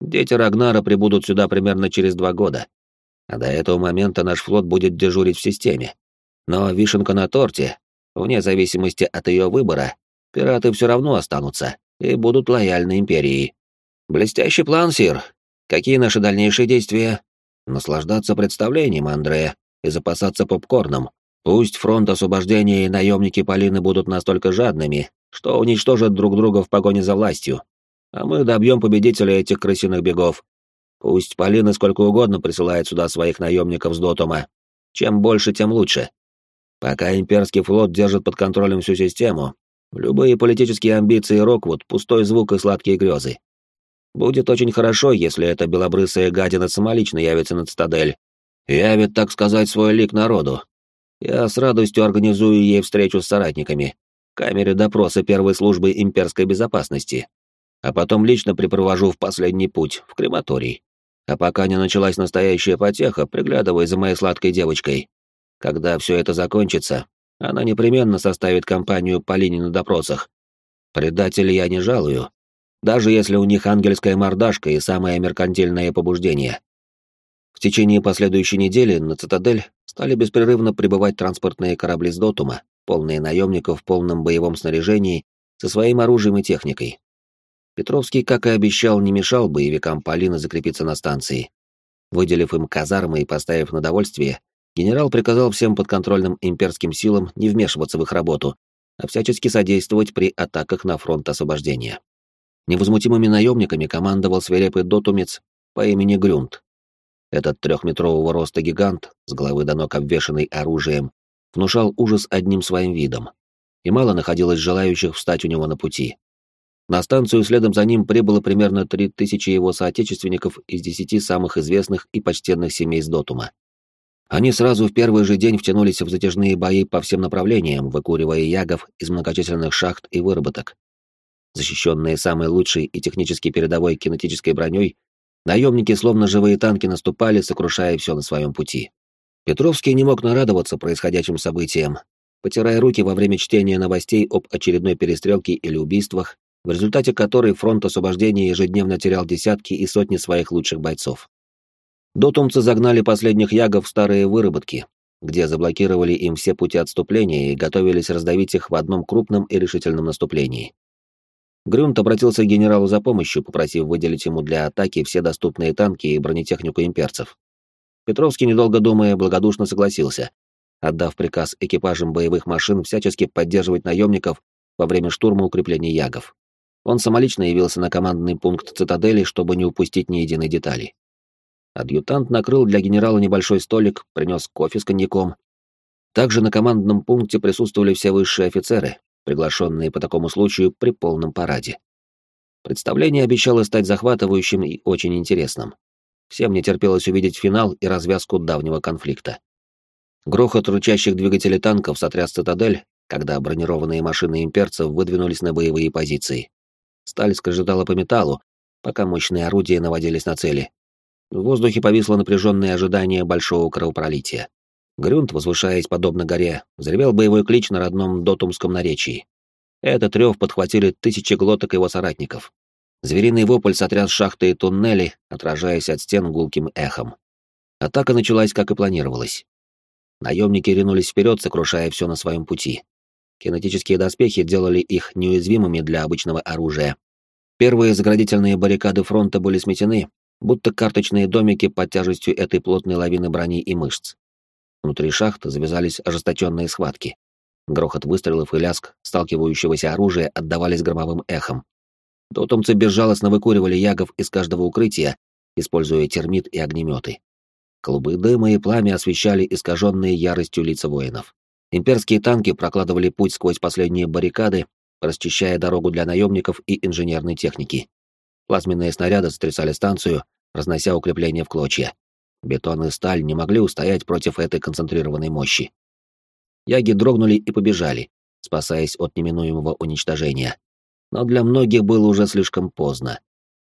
Speaker 1: Дети Рагнара прибудут сюда примерно через два года. А до этого момента наш флот будет дежурить в системе. Но вишенка на торте, вне зависимости от ее выбора, пираты все равно останутся и будут лояльны Империи. Блестящий план, Сир. Какие наши дальнейшие действия? Наслаждаться представлением, Андрея, и запасаться попкорном. Пусть фронт освобождения и наемники Полины будут настолько жадными, что уничтожат друг друга в погоне за властью. А мы добьем победителя этих крысиных бегов. Пусть Полина сколько угодно присылает сюда своих наемников с Дотума. Чем больше, тем лучше. Пока имперский флот держит под контролем всю систему, любые политические амбиции Роквуд — пустой звук и сладкие грезы. Будет очень хорошо, если эта белобрысая гадина самолично явится на цитадель. Явит, так сказать, свой лик народу. Я с радостью организую ей встречу с соратниками, камере допроса первой службы имперской безопасности, а потом лично припровожу в последний путь, в крематорий. А пока не началась настоящая потеха, приглядывай за моей сладкой девочкой. Когда все это закончится, она непременно составит компанию по линии на допросах. Предателей я не жалую, даже если у них ангельская мордашка и самое меркантильное побуждение. В течение последующей недели на цитадель стали беспрерывно прибывать транспортные корабли с Дотума, полные наемников в полном боевом снаряжении, со своим оружием и техникой. Петровский, как и обещал, не мешал боевикам Полины закрепиться на станции. Выделив им казармы и поставив на довольствие, генерал приказал всем подконтрольным имперским силам не вмешиваться в их работу, а всячески содействовать при атаках на фронт освобождения. Невозмутимыми наемниками командовал свирепый дотумец по имени Грюнд. Этот трехметрового роста гигант, с головы до ног обвешанный оружием, внушал ужас одним своим видом, и мало находилось желающих встать у него на пути. На станцию следом за ним прибыло примерно три тысячи его соотечественников из десяти самых известных и почтенных семей с Дотума. Они сразу в первый же день втянулись в затяжные бои по всем направлениям, выкуривая ягов из многочисленных шахт и выработок, Защищенные самой лучшей и технически передовой кинетической броней, наемники словно живые танки наступали, сокрушая все на своем пути. Петровский не мог нарадоваться происходящим событиям, потирая руки во время чтения новостей об очередной перестрелке или убийствах, в результате которой фронт освобождения ежедневно терял десятки и сотни своих лучших бойцов. Дотумцы загнали последних ягов в старые выработки, где заблокировали им все пути отступления и готовились раздавить их в одном крупном и решительном наступлении. Грюнт обратился к генералу за помощью, попросив выделить ему для атаки все доступные танки и бронетехнику имперцев. Петровский, недолго думая, благодушно согласился, отдав приказ экипажам боевых машин всячески поддерживать наемников во время штурма укреплений Ягов. Он самолично явился на командный пункт цитадели, чтобы не упустить ни единой детали. Адъютант накрыл для генерала небольшой столик, принес кофе с коньяком. Также на командном пункте присутствовали все высшие офицеры, приглашенные по такому случаю при полном параде. Представление обещало стать захватывающим и очень интересным. Всем не терпелось увидеть финал и развязку давнего конфликта. Грохот рычащих двигателей танков сотряс цитадель, когда бронированные машины имперцев выдвинулись на боевые позиции. Сталь скрежетала по металлу, пока мощные орудия наводились на цели. В воздухе повисло напряженное ожидание большого кровопролития. Грюнт, возвышаясь подобно горе, взревел боевой клич на родном дотумском наречии. Этот рев подхватили тысячи глоток его соратников. Звериный вопль сотряс шахты и туннели, отражаясь от стен гулким эхом. Атака началась, как и планировалось. Наемники ринулись вперед, сокрушая все на своем пути. Кинетические доспехи делали их неуязвимыми для обычного оружия. Первые заградительные баррикады фронта были сметены, будто карточные домики под тяжестью этой плотной лавины брони и мышц. Внутри шахты завязались ожесточенные схватки. Грохот выстрелов и лязг сталкивающегося оружия отдавались громовым эхом. Дотомцы безжалостно выкуривали ягов из каждого укрытия, используя термит и огнеметы. Клубы дыма и пламя освещали искаженные яростью лица воинов. Имперские танки прокладывали путь сквозь последние баррикады, расчищая дорогу для наемников и инженерной техники. Плазменные снаряды сотрясали станцию, разнося укрепления в клочья. Бетон и сталь не могли устоять против этой концентрированной мощи. Яги дрогнули и побежали, спасаясь от неминуемого уничтожения. Но для многих было уже слишком поздно.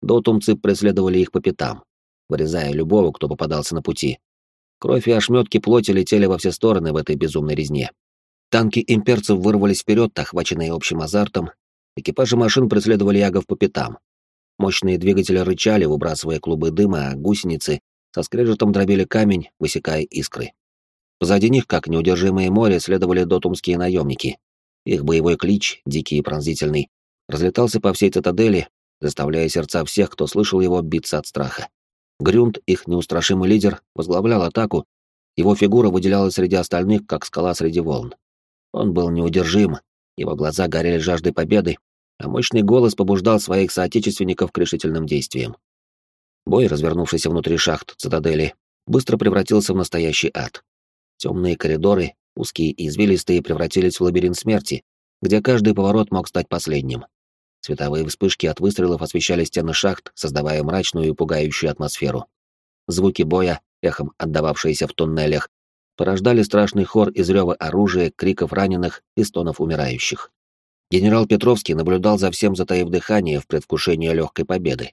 Speaker 1: Дотумцы преследовали их по пятам, вырезая любого, кто попадался на пути. Кровь и ошметки плоти летели во все стороны в этой безумной резне. Танки имперцев вырвались вперед, охваченные общим азартом. Экипажи машин преследовали ягов по пятам. Мощные двигатели рычали, выбрасывая клубы дыма, а гусеницы со скрежетом дробили камень, высекая искры. Позади них, как неудержимое море, следовали дотумские наемники. Их боевой клич, дикий и пронзительный, разлетался по всей цитадели, заставляя сердца всех, кто слышал его, биться от страха. Грюнд, их неустрашимый лидер, возглавлял атаку, его фигура выделялась среди остальных, как скала среди волн. Он был неудержим, его глаза горели жаждой победы, а мощный голос побуждал своих соотечественников к решительным действиям. Бой, развернувшийся внутри шахт цитадели, быстро превратился в настоящий ад. Темные коридоры, узкие и извилистые, превратились в лабиринт смерти, где каждый поворот мог стать последним. Световые вспышки от выстрелов освещали стены шахт, создавая мрачную и пугающую атмосферу. Звуки боя, эхом отдававшиеся в туннелях, порождали страшный хор из рева оружия, криков раненых и стонов умирающих. Генерал Петровский наблюдал за всем, затаив дыхание в предвкушении легкой победы.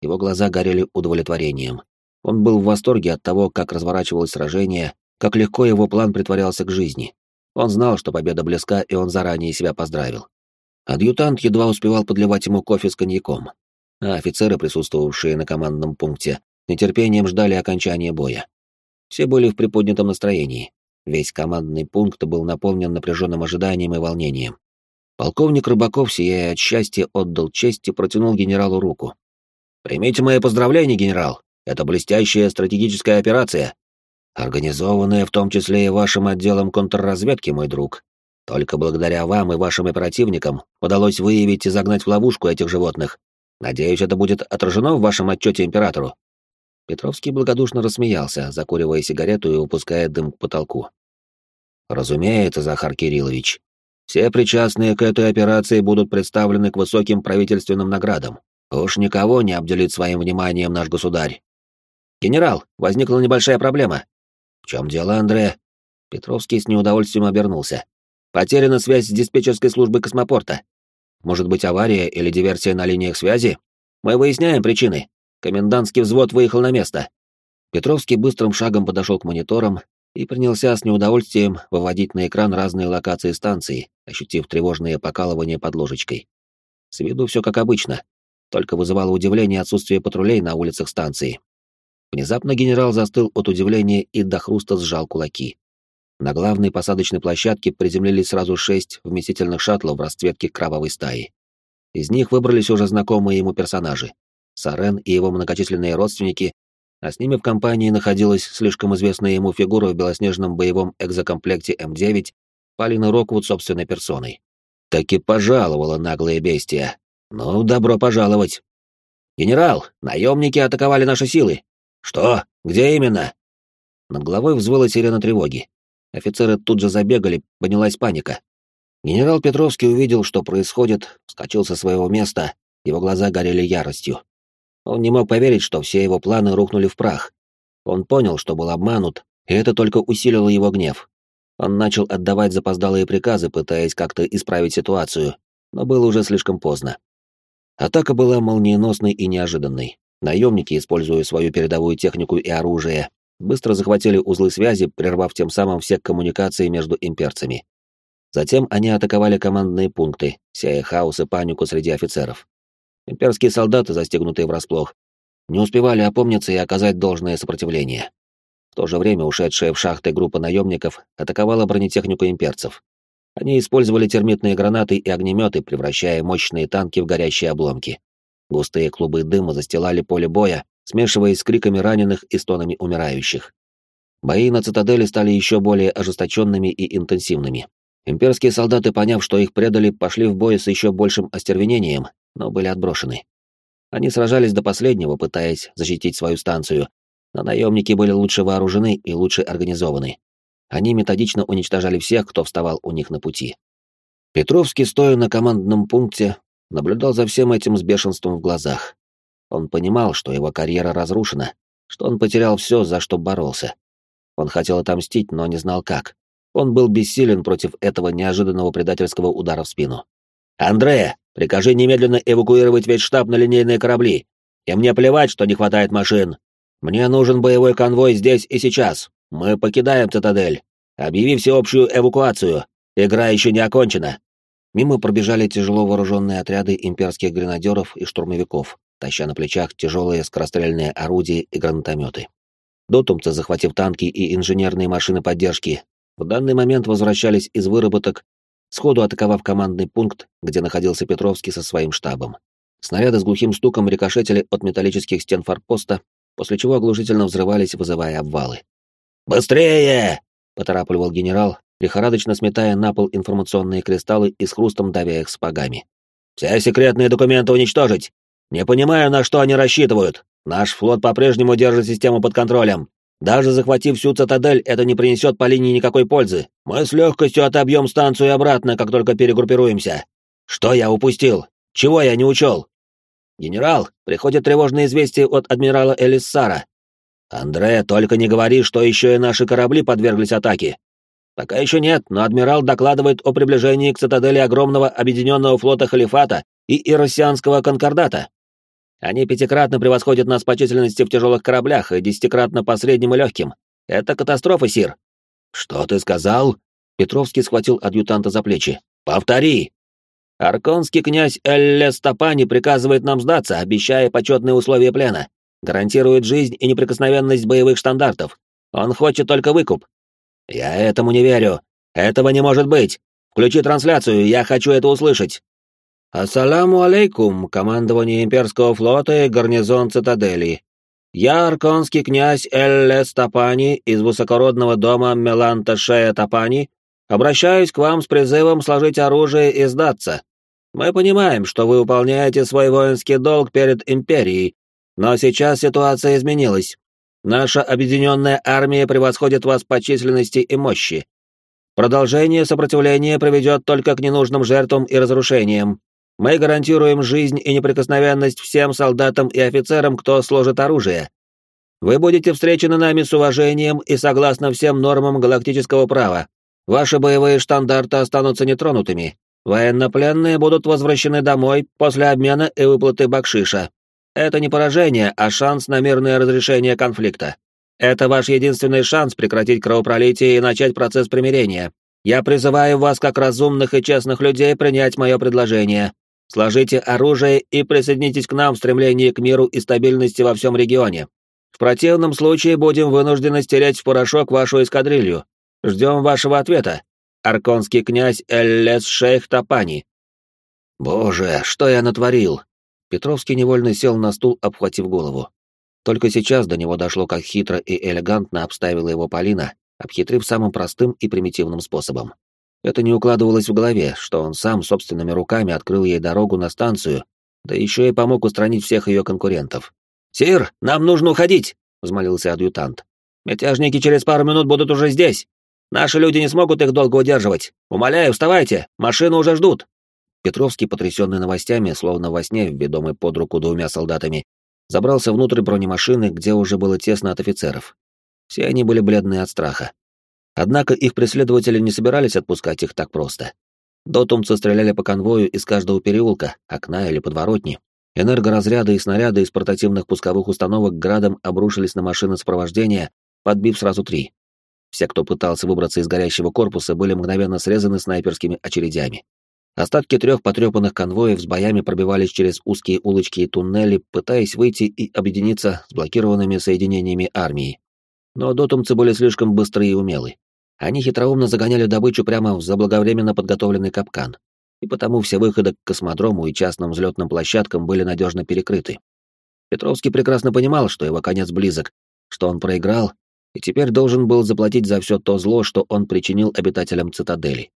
Speaker 1: Его глаза горели удовлетворением. Он был в восторге от того, как разворачивалось сражение, как легко его план притворялся к жизни. Он знал, что победа близка, и он заранее себя поздравил. Адъютант едва успевал подливать ему кофе с коньяком, а офицеры, присутствовавшие на командном пункте, нетерпением ждали окончания боя. Все были в приподнятом настроении. Весь командный пункт был наполнен напряженным ожиданием и волнением. Полковник Рыбаков, сияя от счастья, отдал честь и протянул генералу руку. Примите мои поздравления, генерал. Это блестящая стратегическая операция, организованная в том числе и вашим отделом контрразведки, мой друг. Только благодаря вам и вашим оперативникам удалось выявить и загнать в ловушку этих животных. Надеюсь, это будет отражено в вашем отчете императору. Петровский благодушно рассмеялся, закуривая сигарету и упуская дым к потолку. Разумеется, Захар Кириллович. Все причастные к этой операции будут представлены к высоким правительственным наградам. Уж никого не обделит своим вниманием наш государь. Генерал, возникла небольшая проблема. В чем дело, Андре? Петровский с неудовольствием обернулся. Потеряна связь с диспетчерской службой космопорта. Может быть, авария или диверсия на линиях связи? Мы выясняем причины. Комендантский взвод выехал на место. Петровский быстрым шагом подошел к мониторам и принялся с неудовольствием выводить на экран разные локации станции, ощутив тревожные покалывания под ложечкой. С виду все как обычно, только вызывало удивление отсутствие патрулей на улицах станции. Внезапно генерал застыл от удивления и до хруста сжал кулаки. На главной посадочной площадке приземлились сразу шесть вместительных шаттлов в расцветке кровавой стаи. Из них выбрались уже знакомые ему персонажи. Сарен и его многочисленные родственники, а с ними в компании находилась слишком известная ему фигура в белоснежном боевом экзокомплекте М9, Полина Роквуд собственной персоной. Таки пожаловала наглая бестия. Ну, добро пожаловать. «Генерал, наемники атаковали наши силы!» «Что? Где именно?» Над головой взвыла сирена тревоги. Офицеры тут же забегали, поднялась паника. Генерал Петровский увидел, что происходит, вскочил со своего места, его глаза горели яростью. Он не мог поверить, что все его планы рухнули в прах. Он понял, что был обманут, и это только усилило его гнев. Он начал отдавать запоздалые приказы, пытаясь как-то исправить ситуацию, но было уже слишком поздно. Атака была молниеносной и неожиданной. Наемники, используя свою передовую технику и оружие, быстро захватили узлы связи, прервав тем самым все коммуникации между имперцами. Затем они атаковали командные пункты, сея хаос и панику среди офицеров. Имперские солдаты, застегнутые врасплох, не успевали опомниться и оказать должное сопротивление. В то же время ушедшая в шахты группа наемников атаковала бронетехнику имперцев. Они использовали термитные гранаты и огнеметы, превращая мощные танки в горящие обломки. Густые клубы дыма застилали поле боя, смешиваясь с криками раненых и стонами умирающих. Бои на цитадели стали еще более ожесточенными и интенсивными. Имперские солдаты, поняв, что их предали, пошли в бой с еще большим остервенением, но были отброшены. Они сражались до последнего, пытаясь защитить свою станцию, но наемники были лучше вооружены и лучше организованы. Они методично уничтожали всех, кто вставал у них на пути. Петровский, стоя на командном пункте, наблюдал за всем этим с бешенством в глазах. Он понимал, что его карьера разрушена, что он потерял все, за что боролся. Он хотел отомстить, но не знал как. Он был бессилен против этого неожиданного предательского удара в спину. «Андрея, прикажи немедленно эвакуировать весь штаб на линейные корабли. И мне плевать, что не хватает машин. Мне нужен боевой конвой здесь и сейчас. Мы покидаем цитадель. Объяви всеобщую эвакуацию. Игра еще не окончена. Мимо пробежали тяжело вооруженные отряды имперских гренадеров и штурмовиков, таща на плечах тяжелые скорострельные орудия и гранатометы. Дотумцы, захватив танки и инженерные машины поддержки, в данный момент возвращались из выработок, сходу атаковав командный пункт, где находился Петровский со своим штабом. Снаряды с глухим стуком рикошетили от металлических стен форпоста, после чего оглушительно взрывались, вызывая обвалы. «Быстрее!» — поторапливал генерал, лихорадочно сметая на пол информационные кристаллы и с хрустом давя их сапогами. «Все секретные документы уничтожить! Не понимаю, на что они рассчитывают. Наш флот по-прежнему держит систему под контролем. Даже захватив всю цитадель, это не принесет по линии никакой пользы. Мы с легкостью отобьем станцию обратно, как только перегруппируемся. Что я упустил? Чего я не учел? Генерал, приходит тревожное известие от адмирала Элиссара. «Андре, только не говори, что еще и наши корабли подверглись атаке». «Пока еще нет, но адмирал докладывает о приближении к цитадели огромного объединенного флота Халифата и Ироссианского конкордата. Они пятикратно превосходят нас по численности в тяжелых кораблях и десятикратно по средним и легким. Это катастрофа, Сир». «Что ты сказал?» Петровский схватил адъютанта за плечи. «Повтори!» «Арконский князь Элле Стапани приказывает нам сдаться, обещая почетные условия плена. Гарантирует жизнь и неприкосновенность боевых стандартов. Он хочет только выкуп. Я этому не верю. Этого не может быть. Включи трансляцию, я хочу это услышать. Ассаламу алейкум, командование имперского флота и гарнизон цитадели. Я арконский князь Элле Стапани из высокородного дома Меланта Шея Тапани обращаюсь к вам с призывом сложить оружие и сдаться. Мы понимаем, что вы выполняете свой воинский долг перед империей но сейчас ситуация изменилась. Наша объединенная армия превосходит вас по численности и мощи. Продолжение сопротивления приведет только к ненужным жертвам и разрушениям. Мы гарантируем жизнь и неприкосновенность всем солдатам и офицерам, кто сложит оружие. Вы будете встречены нами с уважением и согласно всем нормам галактического права. Ваши боевые штандарты останутся нетронутыми. Военнопленные будут возвращены домой после обмена и выплаты бакшиша. Это не поражение, а шанс на мирное разрешение конфликта. Это ваш единственный шанс прекратить кровопролитие и начать процесс примирения. Я призываю вас, как разумных и честных людей, принять мое предложение. Сложите оружие и присоединитесь к нам в стремлении к миру и стабильности во всем регионе. В противном случае будем вынуждены стереть в порошок вашу эскадрилью.
Speaker 3: Ждем вашего ответа. Арконский князь Эллес Шейх Тапани».
Speaker 1: «Боже, что я натворил?» Петровский невольно сел на стул, обхватив голову. Только сейчас до него дошло, как хитро и элегантно обставила его Полина, обхитрив самым простым и примитивным способом. Это не укладывалось в голове, что он сам собственными руками открыл ей дорогу на станцию, да еще и помог устранить всех ее конкурентов. «Сир, нам нужно уходить!» — взмолился адъютант. «Мятежники через пару минут будут уже здесь. Наши люди не смогут их долго удерживать. Умоляю, вставайте, машины уже ждут!» Петровский, потрясенный новостями, словно во сне, ведомый под руку двумя солдатами, забрался внутрь бронемашины, где уже было тесно от офицеров. Все они были бледные от страха. Однако их преследователи не собирались отпускать их так просто. Дотумцы стреляли по конвою из каждого переулка, окна или подворотни. Энергоразряды и снаряды из портативных пусковых установок градом обрушились на машины сопровождения, подбив сразу три. Все, кто пытался выбраться из горящего корпуса, были мгновенно срезаны снайперскими очередями. Остатки трех потрепанных конвоев с боями пробивались через узкие улочки и туннели, пытаясь выйти и объединиться с блокированными соединениями армии. Но дотумцы были слишком быстрые и умелы. Они хитроумно загоняли добычу прямо в заблаговременно подготовленный капкан, и потому все выходы к космодрому и частным взлетным площадкам были надежно перекрыты. Петровский прекрасно понимал, что его конец близок, что он проиграл, и теперь должен был заплатить за все то зло, что он причинил обитателям цитадели.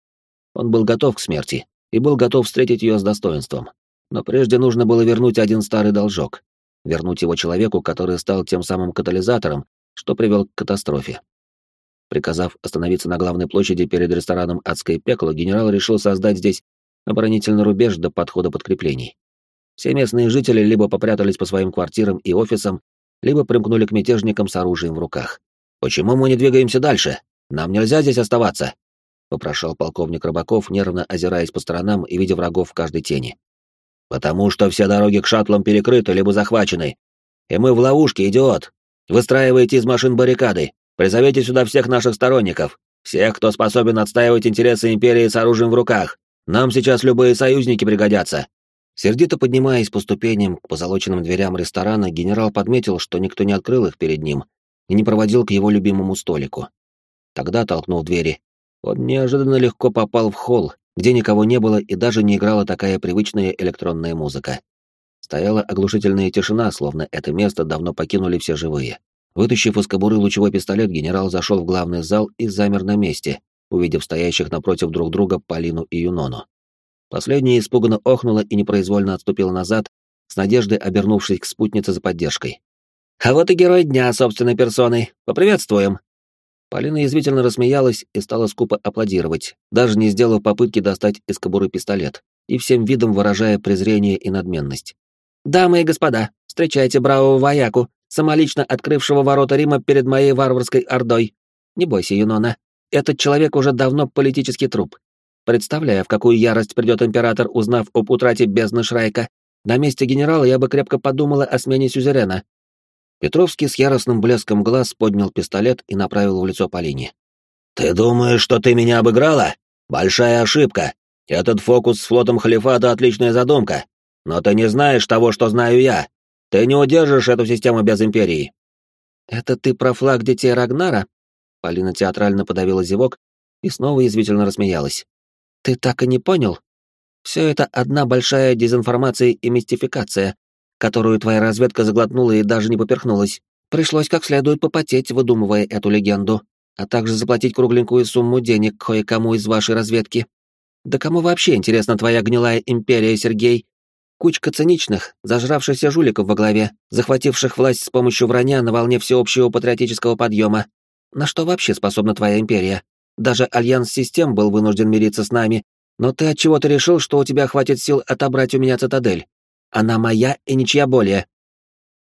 Speaker 1: Он был готов к смерти, и был готов встретить ее с достоинством. Но прежде нужно было вернуть один старый должок, вернуть его человеку, который стал тем самым катализатором, что привел к катастрофе. Приказав остановиться на главной площади перед рестораном «Адское пекло», генерал решил создать здесь оборонительный рубеж до подхода подкреплений. Все местные жители либо попрятались по своим квартирам и офисам, либо примкнули к мятежникам с оружием в руках. «Почему мы не двигаемся дальше? Нам нельзя здесь оставаться!» — попрошал полковник Рыбаков, нервно озираясь по сторонам и видя врагов в каждой тени. «Потому что все дороги к шаттлам перекрыты либо захвачены. И мы в ловушке, идиот. Выстраивайте из машин баррикады. Призовите сюда всех наших сторонников. Всех, кто способен отстаивать интересы Империи с оружием в руках. Нам сейчас любые союзники пригодятся». Сердито поднимаясь по ступеням к позолоченным дверям ресторана, генерал подметил, что никто не открыл их перед ним и не проводил к его любимому столику. Тогда, толкнув двери, он неожиданно легко попал в холл, где никого не было и даже не играла такая привычная электронная музыка. Стояла оглушительная тишина, словно это место давно покинули все живые. Вытащив из кобуры лучевой пистолет, генерал зашел в главный зал и замер на месте, увидев стоящих напротив друг друга Полину и Юнону. Последняя испуганно охнула и непроизвольно отступила назад, с надеждой обернувшись к спутнице за поддержкой. «А вот и герой дня собственной персоной. Поприветствуем!» Полина язвительно рассмеялась и стала скупо аплодировать, даже не сделав попытки достать из кобуры пистолет, и всем видом выражая презрение и надменность. «Дамы и господа, встречайте бравого вояку, самолично открывшего ворота Рима перед моей варварской ордой. Не бойся, Юнона, этот человек уже давно политический труп. Представляя, в какую ярость придет император, узнав об утрате бездны Шрайка, на месте генерала я бы крепко подумала о смене сюзерена, Петровский с яростным блеском глаз поднял пистолет и направил в лицо Полине. «Ты думаешь, что ты меня обыграла? Большая ошибка. Этот фокус с флотом Халифата — отличная задумка. Но ты не знаешь того, что знаю я. Ты не удержишь эту систему без Империи». «Это ты про флаг детей Рагнара?» Полина театрально подавила зевок и снова язвительно рассмеялась. «Ты так и не понял? Все это одна большая дезинформация и мистификация, которую твоя разведка заглотнула и даже не поперхнулась. Пришлось как следует попотеть, выдумывая эту легенду, а также заплатить кругленькую сумму денег кое-кому из вашей разведки. Да кому вообще интересна твоя гнилая империя, Сергей? Кучка циничных, зажравшихся жуликов во главе, захвативших власть с помощью вранья на волне всеобщего патриотического подъема. На что вообще способна твоя империя? Даже Альянс Систем был вынужден мириться с нами, но ты от чего то решил, что у тебя хватит сил отобрать у меня цитадель. Она моя и ничья более.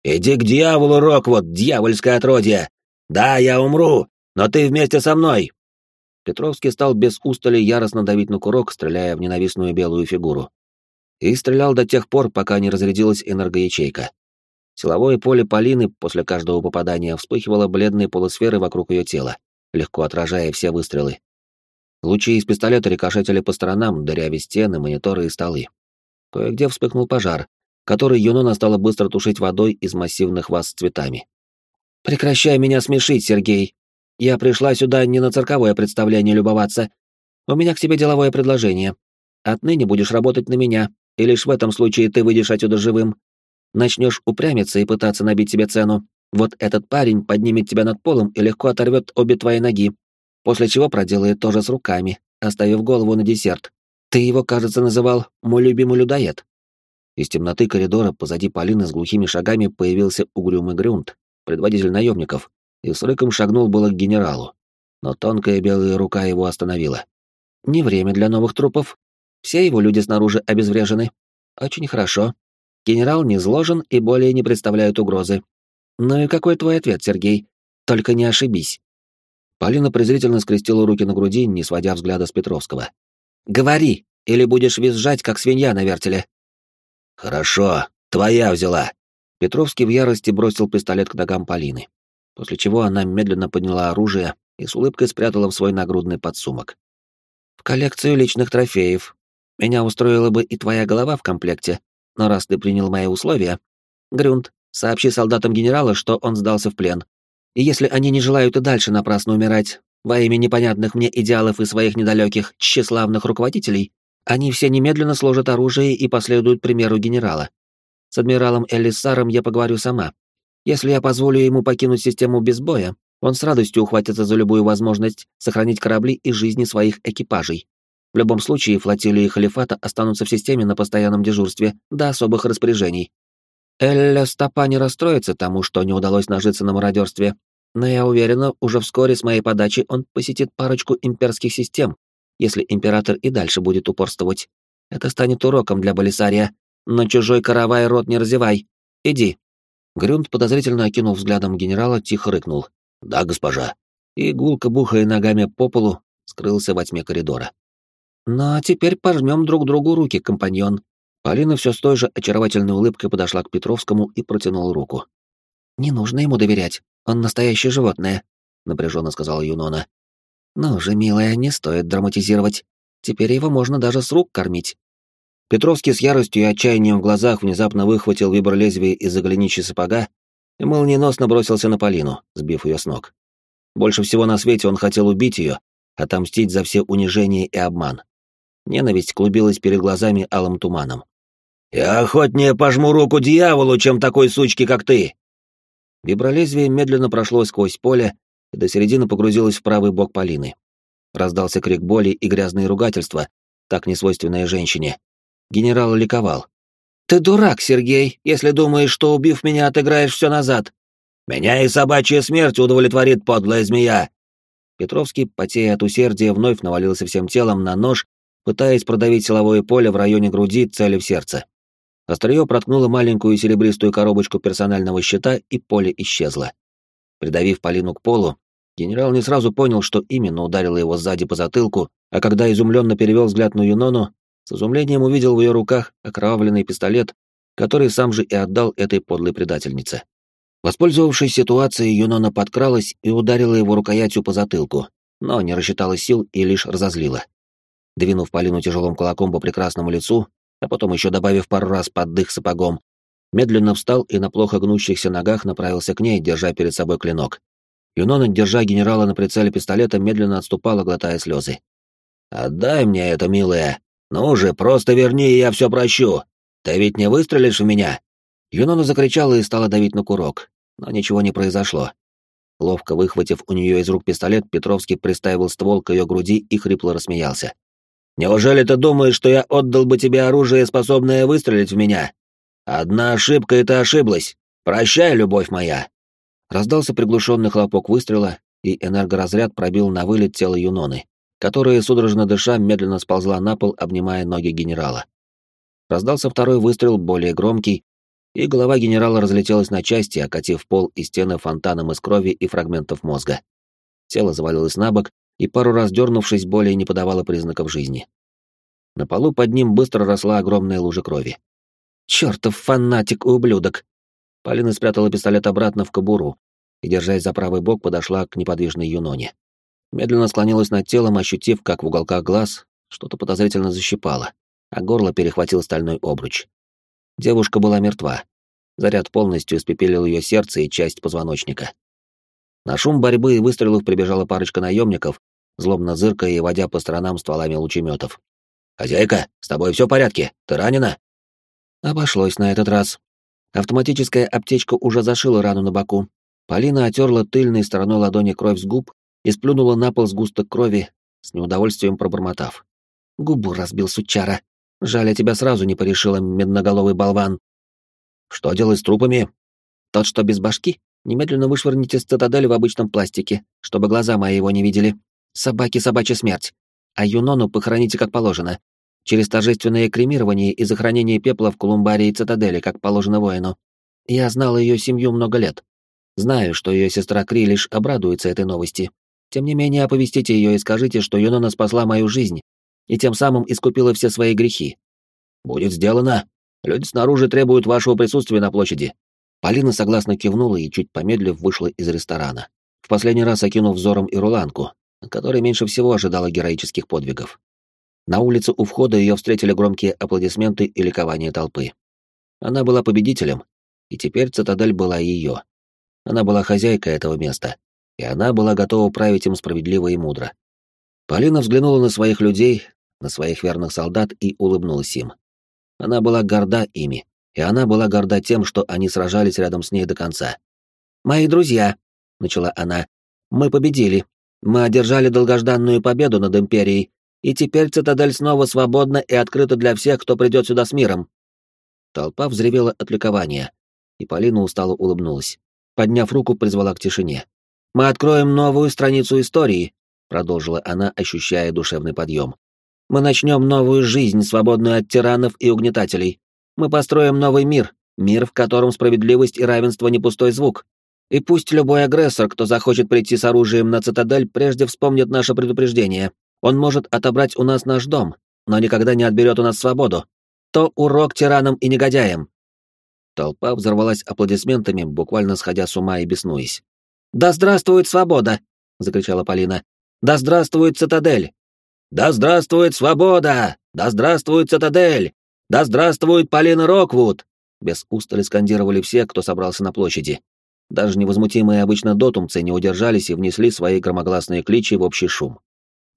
Speaker 1: Иди к дьяволу, Роквуд, дьявольское отродье! Да, я умру, но ты вместе со мной!» Петровский стал без устали яростно давить на курок, стреляя в ненавистную белую фигуру. И стрелял до тех пор, пока не разрядилась энергоячейка. Силовое поле Полины после каждого попадания вспыхивало бледной полусферой вокруг ее тела, легко отражая все выстрелы. Лучи из пистолета рикошетили по сторонам, дырявя стены, мониторы и столы. Кое-где вспыхнул пожар, который Юнона стала быстро тушить водой из массивных ваз с цветами. «Прекращай меня смешить, Сергей! Я пришла сюда не на цирковое представление любоваться. У меня к тебе деловое предложение. Отныне будешь работать на меня, и лишь в этом случае ты выйдешь отсюда живым. Начнешь упрямиться и пытаться набить себе цену. Вот этот парень поднимет тебя над полом и легко оторвет обе твои ноги, после чего проделает то же с руками, оставив голову на десерт. Ты его, кажется, называл «мой любимый людоед». Из темноты коридора позади Полины с глухими шагами появился угрюмый Грюнт, предводитель наемников, и с рыком шагнул было к генералу. Но тонкая белая рука его остановила. «Не время для новых трупов. Все его люди снаружи обезврежены. Очень хорошо. Генерал не зложен и более не представляет угрозы. Ну и какой твой ответ, Сергей? Только не ошибись». Полина презрительно скрестила руки на груди, не сводя взгляда с Петровского. «Говори, или будешь визжать, как свинья на вертеле».
Speaker 3: «Хорошо, твоя взяла».
Speaker 1: Петровский в ярости бросил пистолет к ногам Полины, после чего она медленно подняла оружие и с улыбкой спрятала в свой нагрудный подсумок. «В коллекцию личных трофеев. Меня устроила бы и твоя голова в комплекте, но раз ты принял мои условия... Грюнд, сообщи солдатам генерала, что он сдался в плен. И если они не желают и дальше напрасно умирать, во имя непонятных мне идеалов и своих недалеких, тщеславных руководителей, они все немедленно сложат оружие и последуют примеру генерала. С адмиралом Элиссаром я поговорю сама. Если я позволю ему покинуть систему без боя, он с радостью ухватится за любую возможность сохранить корабли и жизни своих экипажей. В любом случае, флотилии халифата останутся в системе на постоянном дежурстве до особых распоряжений. Элля Стопа не расстроится тому, что не удалось нажиться на мародерстве, но я уверена, уже вскоре с моей подачи он посетит парочку имперских систем, если император и дальше будет упорствовать. Это станет уроком для Болисария. Но чужой каравай рот не разевай. Иди. Грюнд подозрительно окинул взглядом генерала, тихо рыкнул. «Да, госпожа». И гулко бухая ногами по полу, скрылся во тьме коридора. «Ну а теперь пожмем друг другу руки, компаньон». Полина все с той же очаровательной улыбкой подошла к Петровскому и протянула руку. «Не нужно ему доверять. Он настоящее животное», — напряженно сказала Юнона. «Ну же, милая, не стоит драматизировать. Теперь его можно даже с рук кормить». Петровский с яростью и отчаянием в глазах внезапно выхватил вибр лезвия из-за голенища сапога и молниеносно бросился на Полину, сбив ее с ног. Больше всего на свете он хотел убить ее, отомстить за все унижения и обман. Ненависть клубилась перед глазами алым туманом. «Я охотнее пожму руку дьяволу, чем такой сучки, как ты!» Вибролезвие медленно прошло сквозь поле и до середины погрузилось в правый бок Полины. Раздался крик боли и грязные ругательства, так несвойственные женщине. Генерал ликовал. «Ты дурак, Сергей, если думаешь, что, убив меня, отыграешь все назад. Меня и собачья смерть удовлетворит, подлая змея!» Петровский, потея от усердия, вновь навалился всем телом на нож, пытаясь продавить силовое поле в районе груди, цели в сердце. Острие проткнуло маленькую серебристую коробочку персонального щита, и поле исчезло. Придавив Полину к полу, генерал не сразу понял, что именно ударило его сзади по затылку, а когда изумленно перевел взгляд на Юнону, с изумлением увидел в ее руках окровавленный пистолет, который сам же и отдал этой подлой предательнице. Воспользовавшись ситуацией, Юнона подкралась и ударила его рукоятью по затылку, но не рассчитала сил и лишь разозлила. Двинув Полину тяжелым кулаком по прекрасному лицу, а потом еще добавив пару раз под дых сапогом, медленно встал и на плохо гнущихся ногах направился к ней, держа перед собой клинок. Юнона, держа генерала на прицеле пистолета, медленно отступала, глотая слезы. «Отдай мне это, милая! Ну же, просто верни, и я все прощу! Ты ведь не выстрелишь в меня?» Юнона закричала и стала давить на курок, но ничего не произошло. Ловко выхватив у нее из рук пистолет, Петровский приставил ствол к ее груди и хрипло рассмеялся. Неужели ты думаешь, что я отдал бы тебе оружие, способное выстрелить в меня? Одна ошибка, и ты ошиблась. Прощай, любовь моя!» Раздался приглушенный хлопок выстрела, и энергоразряд пробил на вылет тело Юноны, которая, судорожно дыша, медленно сползла на пол, обнимая ноги генерала. Раздался второй выстрел, более громкий, и голова генерала разлетелась на части, окатив пол и стены фонтаном из крови и фрагментов мозга. Тело завалилось на бок, и пару раз дернувшись, более не подавала признаков жизни. На полу под ним быстро росла огромная лужа крови. «Чёртов фанатик, ублюдок!» Полина спрятала пистолет обратно в кобуру и, держась за правый бок, подошла к неподвижной Юноне. Медленно склонилась над телом, ощутив, как в уголках глаз что-то подозрительно защипало, а горло перехватил стальной обруч. Девушка была мертва. Заряд полностью испепелил ее сердце и часть позвоночника. На шум борьбы и выстрелов прибежала парочка наемников, злобно зыркая и водя по сторонам стволами лучеметов. «Хозяйка, с тобой все в порядке? Ты ранена?» Обошлось на этот раз. Автоматическая аптечка уже зашила рану на боку. Полина отерла тыльной стороной ладони кровь с губ и сплюнула на пол сгусток крови, с неудовольствием пробормотав. Губу разбил сучара. Жаль, я тебя сразу не порешила, медноголовый болван. Что делать с трупами? Тот, что без башки, немедленно вышвырните с цитадели в обычном пластике, чтобы глаза мои его не видели. Собаки собачья смерть. А Юнону похороните как положено. Через торжественное кремирование и захоронение пепла в Колумбарии цитадели, как положено воину. Я знал ее семью много лет. Знаю, что ее сестра Кри лишь обрадуется этой новости. Тем не менее, оповестите ее и скажите, что Юнона спасла мою жизнь и тем самым искупила все свои грехи. Будет сделано. Люди снаружи требуют вашего присутствия на площади. Полина согласно кивнула и, чуть помедлив, вышла из ресторана, в последний раз окинув взором Ируланку, которая меньше всего ожидала героических подвигов. На улице у входа ее встретили громкие аплодисменты и ликование толпы. Она была победителем, и теперь цитадель была ее. Она была хозяйкой этого места, и она была готова править им справедливо и мудро. Полина взглянула на своих людей, на своих верных солдат и улыбнулась им. Она была горда ими, и она была горда тем, что они сражались рядом с ней до конца. «Мои друзья», — начала она, — «мы победили. Мы одержали долгожданную победу над Империей, и теперь цитадель снова свободна и открыта для всех, кто придет сюда с миром». Толпа взревела от ликования, и Полина устало улыбнулась. Подняв руку, призвала к тишине. «Мы откроем новую страницу истории», — продолжила она, ощущая душевный подъем. «Мы начнем новую жизнь, свободную от тиранов и угнетателей. Мы построим новый мир, мир, в котором справедливость и равенство не пустой звук. И пусть любой агрессор, кто захочет прийти с оружием на цитадель, прежде вспомнит наше предупреждение. Он может отобрать у нас наш дом, но никогда не отберет у нас свободу. То урок тиранам и негодяям». Толпа взорвалась аплодисментами, буквально сходя с ума и беснуясь. «Да здравствует свобода!» — закричала Полина. «Да здравствует цитадель!» «Да здравствует свобода! Да здравствует цитадель! Да здравствует Полина Роквуд!» Без устали скандировали все, кто собрался на площади. Даже невозмутимые обычно дотумцы не удержались и внесли свои громогласные кличи в общий шум.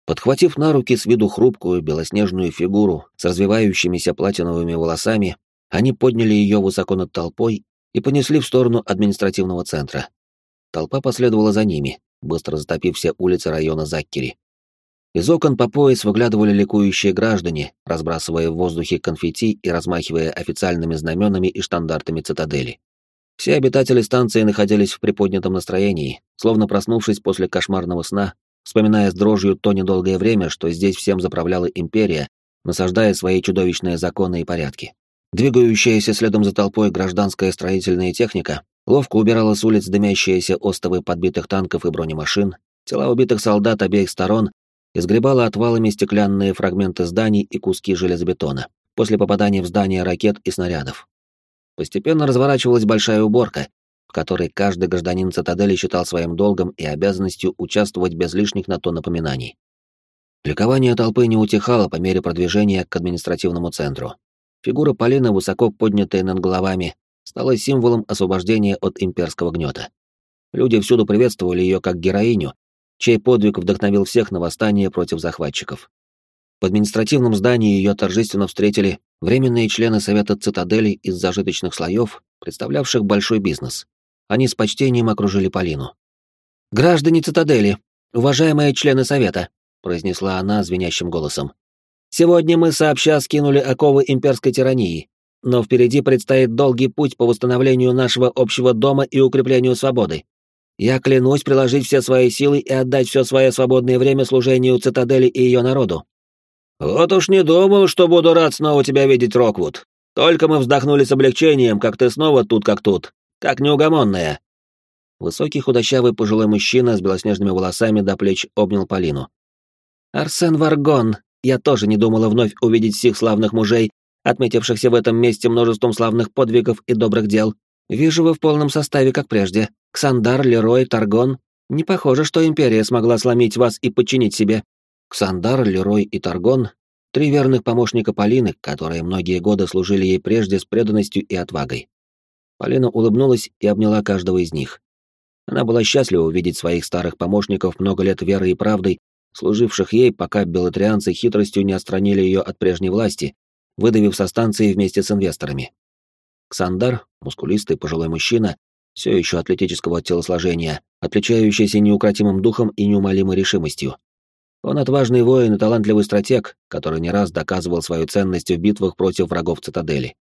Speaker 1: Подхватив на руки с виду хрупкую белоснежную фигуру с развивающимися платиновыми волосами, они подняли ее высоко над толпой и понесли в сторону административного центра. Толпа последовала за ними, быстро затопив все улицы района Заккери. Из окон по пояс выглядывали ликующие граждане, разбрасывая в воздухе конфетти и размахивая официальными знаменами и штандартами цитадели. Все обитатели станции находились в приподнятом настроении, словно проснувшись после кошмарного сна, вспоминая с дрожью то недолгое время, что здесь всем заправляла империя, насаждая свои чудовищные законы и порядки. Двигающаяся следом за толпой гражданская строительная техника ловко убирала с улиц дымящиеся остовы подбитых танков и бронемашин, тела убитых солдат обеих сторон изгребала отвалами стеклянные фрагменты зданий и куски железобетона после попадания в здание ракет и снарядов. Постепенно разворачивалась большая уборка, в которой каждый гражданин цитадели считал своим долгом и обязанностью участвовать без лишних на то напоминаний. Ликование толпы не утихало по мере продвижения к административному центру. Фигура Полины, высоко поднятая над головами, стала символом освобождения от имперского гнета. Люди всюду приветствовали ее как героиню, чей подвиг вдохновил всех на восстание против захватчиков. В административном здании ее торжественно встретили временные члены Совета Цитадели из зажиточных слоев, представлявших большой бизнес. Они с почтением окружили Полину. «Граждане Цитадели, уважаемые члены Совета», — произнесла она звенящим голосом. «Сегодня мы сообща скинули оковы имперской тирании, но впереди предстоит долгий путь по восстановлению нашего общего дома и укреплению свободы. Я клянусь приложить все свои силы и отдать все свое свободное время служению цитадели и ее народу. Вот уж не думал, что буду рад снова тебя видеть, Роквуд. Только мы вздохнули с облегчением, как ты снова тут как тут, как неугомонная. Высокий худощавый пожилой мужчина с белоснежными волосами до плеч обнял Полину. «Арсен Варгон, я тоже не думала вновь увидеть всех славных мужей, отметившихся в этом месте множеством славных подвигов и добрых дел. Вижу, вы в полном составе, как прежде. Ксандар, Лерой, Таргон. Не похоже, что Империя смогла сломить вас и подчинить себе. Ксандар, Лерой и Таргон — три верных помощника Полины, которые многие годы служили ей прежде с преданностью и отвагой. Полина улыбнулась и обняла каждого из них. Она была счастлива увидеть своих старых помощников много лет верой и правдой, служивших ей, пока белотрианцы хитростью не отстранили ее от прежней власти, выдавив со станции вместе с инвесторами. Ксандар, мускулистый пожилой мужчина, все еще атлетического телосложения, отличающийся неукротимым духом и неумолимой решимостью. Он отважный воин и талантливый стратег, который не раз доказывал свою ценность в битвах против врагов цитадели.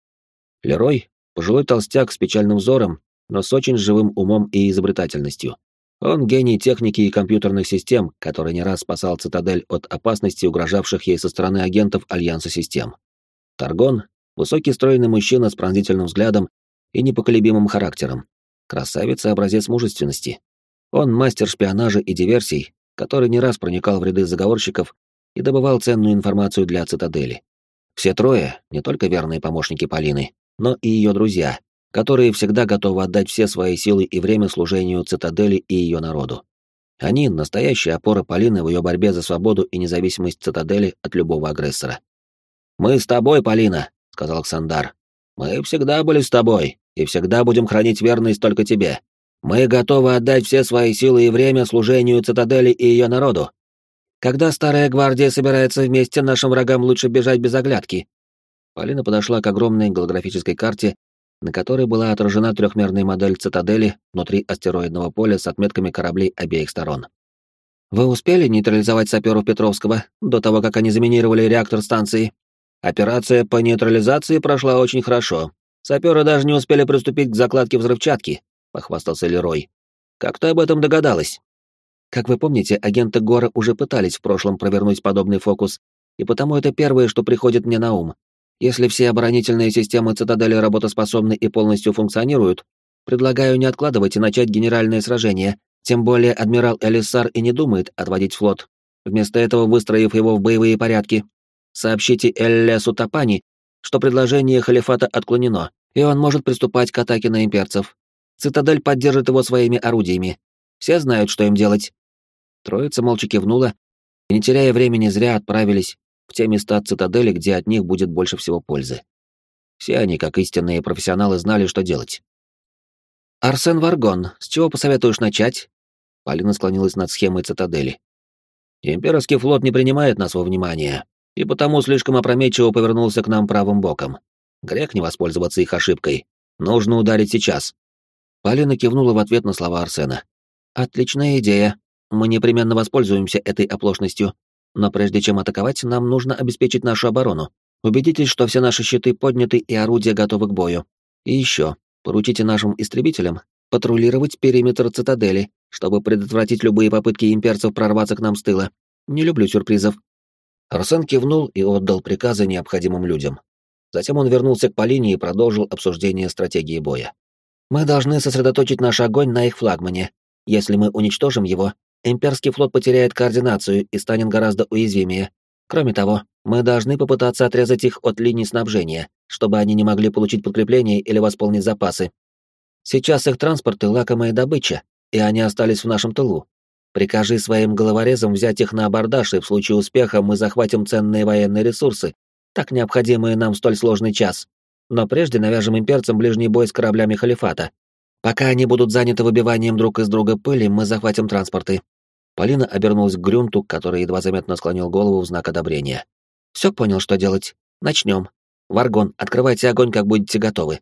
Speaker 1: Лерой — пожилой толстяк с печальным взором, но с очень живым умом и изобретательностью. Он гений техники и компьютерных систем, который не раз спасал цитадель от опасностей, угрожавших ей со стороны агентов Альянса систем. Таргон — высокий стройный мужчина с пронзительным взглядом и непоколебимым характером. Красавец и образец мужественности. Он мастер шпионажа и диверсий, который не раз проникал в ряды заговорщиков и добывал ценную информацию для цитадели. Все трое — не только верные помощники Полины, но и ее друзья, которые всегда готовы отдать все свои силы и время служению цитадели и ее народу. Они — настоящая опора Полины в ее борьбе за свободу и независимость цитадели от любого агрессора. «Мы с тобой, Полина», — сказал Ксандар. «Мы всегда были с тобой и всегда будем хранить верность только тебе. Мы готовы отдать все свои силы и время служению цитадели и ее народу. Когда старая гвардия собирается вместе, нашим врагам лучше бежать без оглядки. Полина подошла к огромной голографической карте, на которой была отражена трехмерная модель цитадели внутри астероидного поля с отметками кораблей обеих сторон. Вы успели нейтрализовать саперов Петровского до того, как они заминировали реактор станции? Операция по нейтрализации прошла очень хорошо. Саперы даже не успели приступить к закладке взрывчатки, похвастался Лерой. Как ты об этом догадалась? Как вы помните, агенты Гора уже пытались в прошлом провернуть подобный фокус, и потому это первое, что приходит мне на ум. Если все оборонительные системы цитадели работоспособны и полностью функционируют, предлагаю не откладывать и начать генеральное сражение, тем более адмирал Элиссар и не думает отводить флот, вместо этого выстроив его в боевые порядки. Сообщите Эллесу Тапани, что предложение халифата отклонено, и он может приступать к атаке на имперцев. Цитадель поддержит его своими орудиями. Все знают, что им делать. Троица молча кивнула и, не теряя времени, зря отправились в те места цитадели, где от них будет больше всего пользы. Все они, как истинные профессионалы, знали, что делать. «Арсен Варгон, с чего посоветуешь начать?» Полина склонилась над схемой цитадели. «Имперский флот не принимает нас во внимание, и потому слишком опрометчиво повернулся к нам правым боком. Грех не воспользоваться их ошибкой. Нужно ударить сейчас». Полина кивнула в ответ на слова Арсена. «Отличная идея. Мы непременно воспользуемся этой оплошностью. Но прежде чем атаковать, нам нужно обеспечить нашу оборону. Убедитесь, что все наши щиты подняты и орудия готовы к бою. И еще, поручите нашим истребителям патрулировать периметр цитадели, чтобы предотвратить любые попытки имперцев прорваться к нам с тыла. Не люблю сюрпризов». Арсен кивнул и отдал приказы необходимым людям. Затем он вернулся к Полине и продолжил обсуждение стратегии боя. Мы должны сосредоточить наш огонь на их флагмане. Если мы уничтожим его, имперский флот потеряет координацию и станет гораздо уязвимее. Кроме того, мы должны попытаться отрезать их от линий снабжения, чтобы они не могли получить подкрепление или восполнить запасы. Сейчас их транспорты — лакомая добыча, и они остались в нашем тылу. Прикажи своим головорезам взять их на абордаж, и в случае успеха мы захватим ценные военные ресурсы, так необходимые нам в столь сложный час. Но прежде навяжем имперцам ближний бой с кораблями халифата. Пока они будут заняты выбиванием друг из друга пыли, мы захватим транспорты. Полина обернулась к Грюнту, который едва заметно склонил голову в знак одобрения. Все понял, что делать. Начнем. Варгон, открывайте огонь, как будете готовы.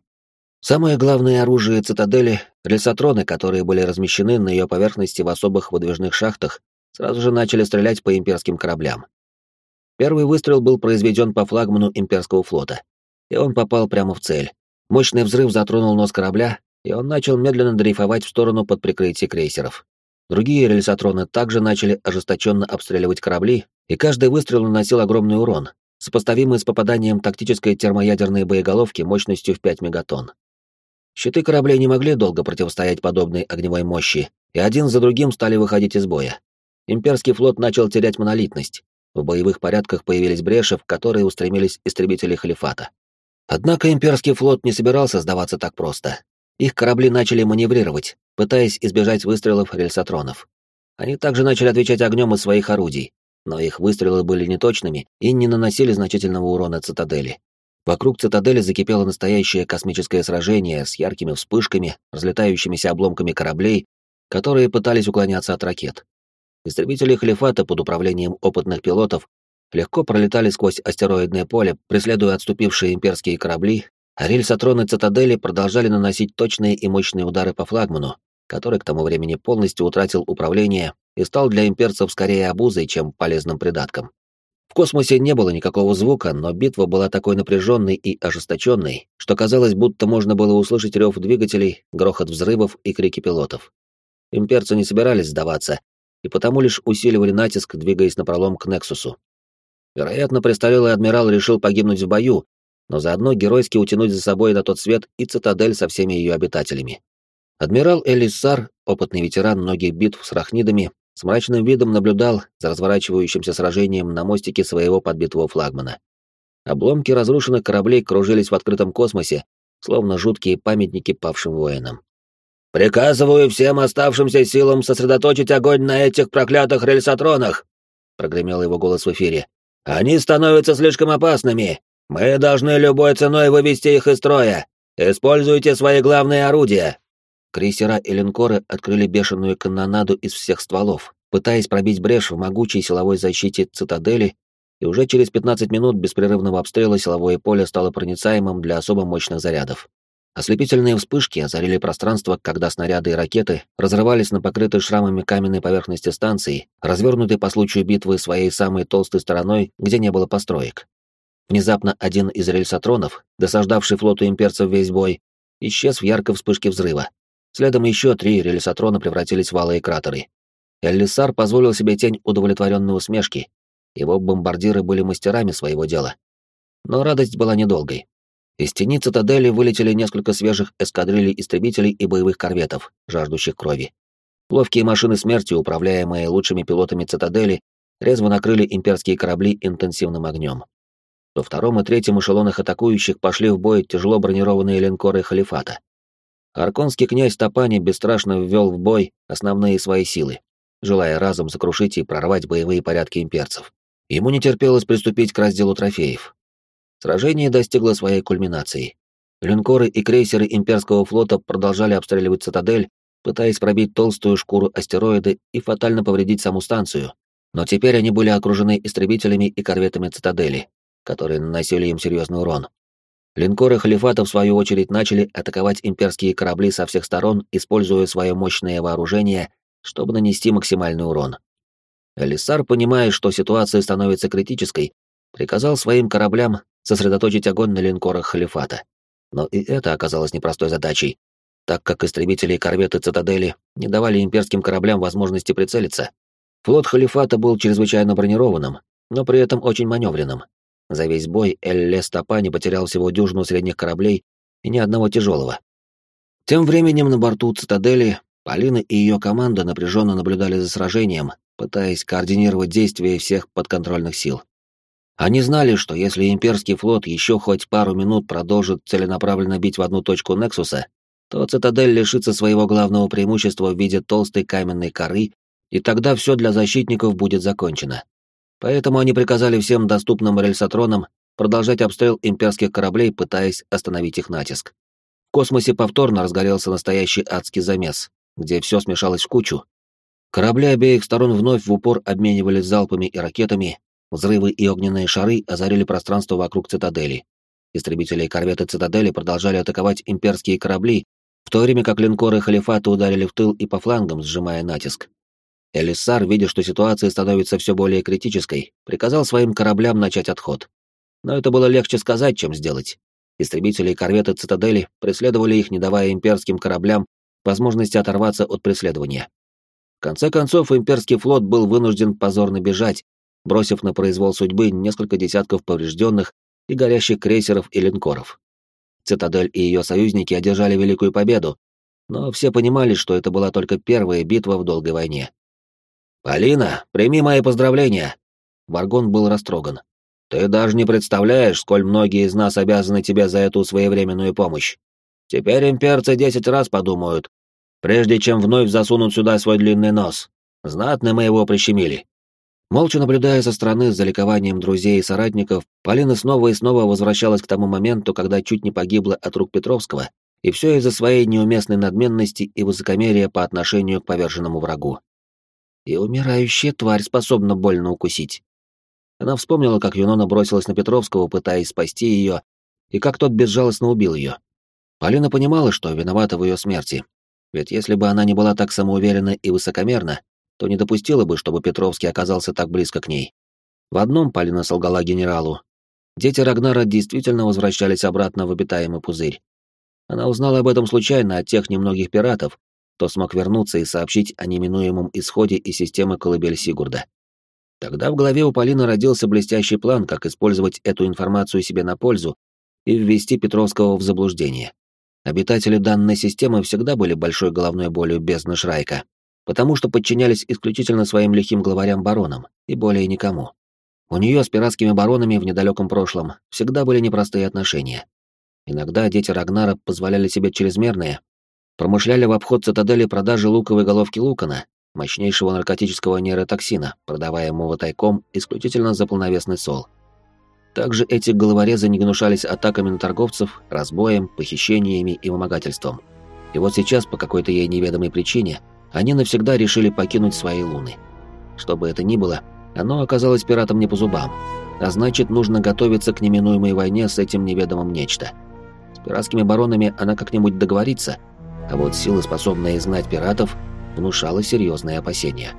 Speaker 1: Самое главное оружие цитадели — рельсотроны, которые были размещены на ее поверхности в особых выдвижных шахтах, сразу же начали стрелять по имперским кораблям. Первый выстрел был произведен по флагману имперского флота и он попал прямо в цель. Мощный взрыв затронул нос корабля, и он начал медленно дрейфовать в сторону под прикрытие крейсеров. Другие рельсотроны также начали ожесточенно обстреливать корабли, и каждый выстрел наносил огромный урон, сопоставимый с попаданием тактической термоядерной боеголовки мощностью в 5 мегатонн. Щиты кораблей не могли долго противостоять подобной огневой мощи, и один за другим стали выходить из боя. Имперский флот начал терять монолитность. В боевых порядках появились бреши, в которые устремились истребители халифата. Однако имперский флот не собирался сдаваться так просто. Их корабли начали маневрировать, пытаясь избежать выстрелов рельсотронов. Они также начали отвечать огнем из своих орудий, но их выстрелы были неточными и не наносили значительного урона цитадели. Вокруг цитадели закипело настоящее космическое сражение с яркими вспышками, разлетающимися обломками кораблей которые пытались уклоняться от ракет. Истребители Халифата под управлением опытных пилотов легко пролетали сквозь астероидное поле, преследуя отступившие имперские корабли, рельсотроны цитадели продолжали наносить точные и мощные удары по флагману, который к тому времени полностью утратил управление и стал для имперцев скорее обузой, чем полезным придатком. В космосе не было никакого звука, но битва была такой напряженной и ожесточенной, что казалось, будто можно было услышать рев двигателей, грохот взрывов и крики пилотов. Имперцы не собирались сдаваться, и потому лишь усиливали натиск, двигаясь напролом к Нексусу. Вероятно, престарелый адмирал решил погибнуть в бою, но заодно геройски утянуть за собой на тот свет и цитадель со всеми ее обитателями. Адмирал Элиссар, опытный ветеран многих битв с рахнидами, с мрачным видом наблюдал за разворачивающимся сражением на мостике своего подбитого флагмана. Обломки разрушенных кораблей кружились в открытом космосе, словно жуткие памятники павшим воинам. «Приказываю всем оставшимся силам сосредоточить огонь на этих проклятых рельсотронах!» — прогремел его голос в эфире. «Они становятся слишком опасными! Мы должны любой ценой вывести их из строя! Используйте свои главные орудия!» Крейсера и линкоры открыли бешеную канонаду из всех стволов, пытаясь пробить брешь в могучей силовой защите цитадели, и уже через 15 минут беспрерывного обстрела силовое поле стало проницаемым для особо мощных зарядов. Ослепительные вспышки озарили пространство, когда снаряды и ракеты разрывались на покрытой шрамами каменной поверхности станции, развернутой по случаю битвы своей самой толстой стороной, где не было построек. Внезапно один из рельсотронов, досаждавший флоту имперцев весь бой, исчез в яркой вспышке взрыва. Следом еще три рельсотрона превратились в алые кратеры. Эллисар позволил себе тень удовлетворенной усмешки. Его бомбардиры были мастерами своего дела. Но радость была недолгой. Из тени цитадели вылетели несколько свежих эскадрилей истребителей и боевых корветов, жаждущих крови. Ловкие машины смерти, управляемые лучшими пилотами цитадели, резво накрыли имперские корабли интенсивным огнем. Во втором и третьем эшелонах атакующих пошли в бой тяжело бронированные линкоры халифата. Арконский князь Топани бесстрашно ввел в бой основные свои силы, желая разом сокрушить и прорвать боевые порядки имперцев. Ему не терпелось приступить к разделу трофеев. Сражение достигло своей кульминации. Линкоры и крейсеры имперского флота продолжали обстреливать цитадель, пытаясь пробить толстую шкуру астероида и фатально повредить саму станцию. Но теперь они были окружены истребителями и корветами цитадели, которые наносили им серьезный урон. Линкоры халифата, в свою очередь, начали атаковать имперские корабли со всех сторон, используя свое мощное вооружение, чтобы нанести максимальный урон. Элисар, понимая, что ситуация становится критической, приказал своим кораблям сосредоточить огонь на линкорах халифата. Но и это оказалось непростой задачей, так как истребители и корветы цитадели не давали имперским кораблям возможности прицелиться. Флот халифата был чрезвычайно бронированным, но при этом очень маневренным. За весь бой Эль-Лес не потерял всего дюжину средних кораблей и ни одного тяжелого. Тем временем на борту цитадели Полина и ее команда напряженно наблюдали за сражением, пытаясь координировать действия всех подконтрольных сил. Они знали, что если имперский флот еще хоть пару минут продолжит целенаправленно бить в одну точку Нексуса, то цитадель лишится своего главного преимущества в виде толстой каменной коры, и тогда все для защитников будет закончено. Поэтому они приказали всем доступным рельсотронам продолжать обстрел имперских кораблей, пытаясь остановить их натиск. В космосе повторно разгорелся настоящий адский замес, где все смешалось в кучу. Корабли обеих сторон вновь в упор обменивались залпами и ракетами, взрывы и огненные шары озарили пространство вокруг цитадели. Истребители и корветы цитадели продолжали атаковать имперские корабли, в то время как линкоры халифата ударили в тыл и по флангам, сжимая натиск. Элиссар, видя, что ситуация становится все более критической, приказал своим кораблям начать отход. Но это было легче сказать, чем сделать. Истребители и корветы цитадели преследовали их, не давая имперским кораблям возможности оторваться от преследования. В конце концов, имперский флот был вынужден позорно бежать, бросив на произвол судьбы несколько десятков поврежденных и горящих крейсеров и линкоров. Цитадель и ее союзники одержали великую победу, но все понимали, что это была только первая битва в долгой войне. «Полина, прими мои поздравления!» Варгон был растроган. «Ты даже не представляешь, сколь многие из нас обязаны тебе за эту своевременную помощь. Теперь имперцы десять раз подумают, прежде чем вновь засунут сюда свой длинный нос. Знатно мы его прищемили». Молча наблюдая со стороны за ликованием друзей и соратников, Полина снова и снова возвращалась к тому моменту, когда чуть не погибла от рук Петровского, И все из-за своей неуместной надменности и высокомерия по отношению к поверженному врагу. И умирающая тварь способна больно укусить. Она вспомнила, как Юнона бросилась на Петровского, пытаясь спасти ее, и как тот безжалостно убил ее. Полина понимала, что виновата в ее смерти. Ведь если бы она не была так самоуверена и высокомерна, то не допустила бы, чтобы Петровский оказался так близко к ней. В одном Полина солгала генералу. Дети Рагнара действительно возвращались обратно в обитаемый пузырь. Она узнала об этом случайно от тех немногих пиратов, кто смог вернуться и сообщить о неминуемом исходе из системы колыбель Сигурда. Тогда в голове у Полины родился блестящий план, как использовать эту информацию себе на пользу и ввести Петровского в заблуждение. Обитатели данной системы всегда были большой головной болью бездны Шрайка, потому что подчинялись исключительно своим лихим главарям-баронам и более никому. У нее с пиратскими баронами в недалеком прошлом всегда были непростые отношения. Иногда дети Рагнара позволяли себе чрезмерные, промышляли в обход цитадели продажи луковой головки Лукана, мощнейшего наркотического нейротоксина, продаваемого тайком исключительно за полновесный сол. Также эти головорезы не гнушались атаками на торговцев, разбоем, похищениями и вымогательством. И вот сейчас, по какой-то ей неведомой причине, они навсегда решили покинуть свои луны. Что бы это ни было, оно оказалось пиратам не по зубам, а значит, нужно готовиться к неминуемой войне с этим неведомым нечто. С пиратскими баронами она как-нибудь договорится, а вот силы, способные изгнать пиратов, внушала серьезные опасения.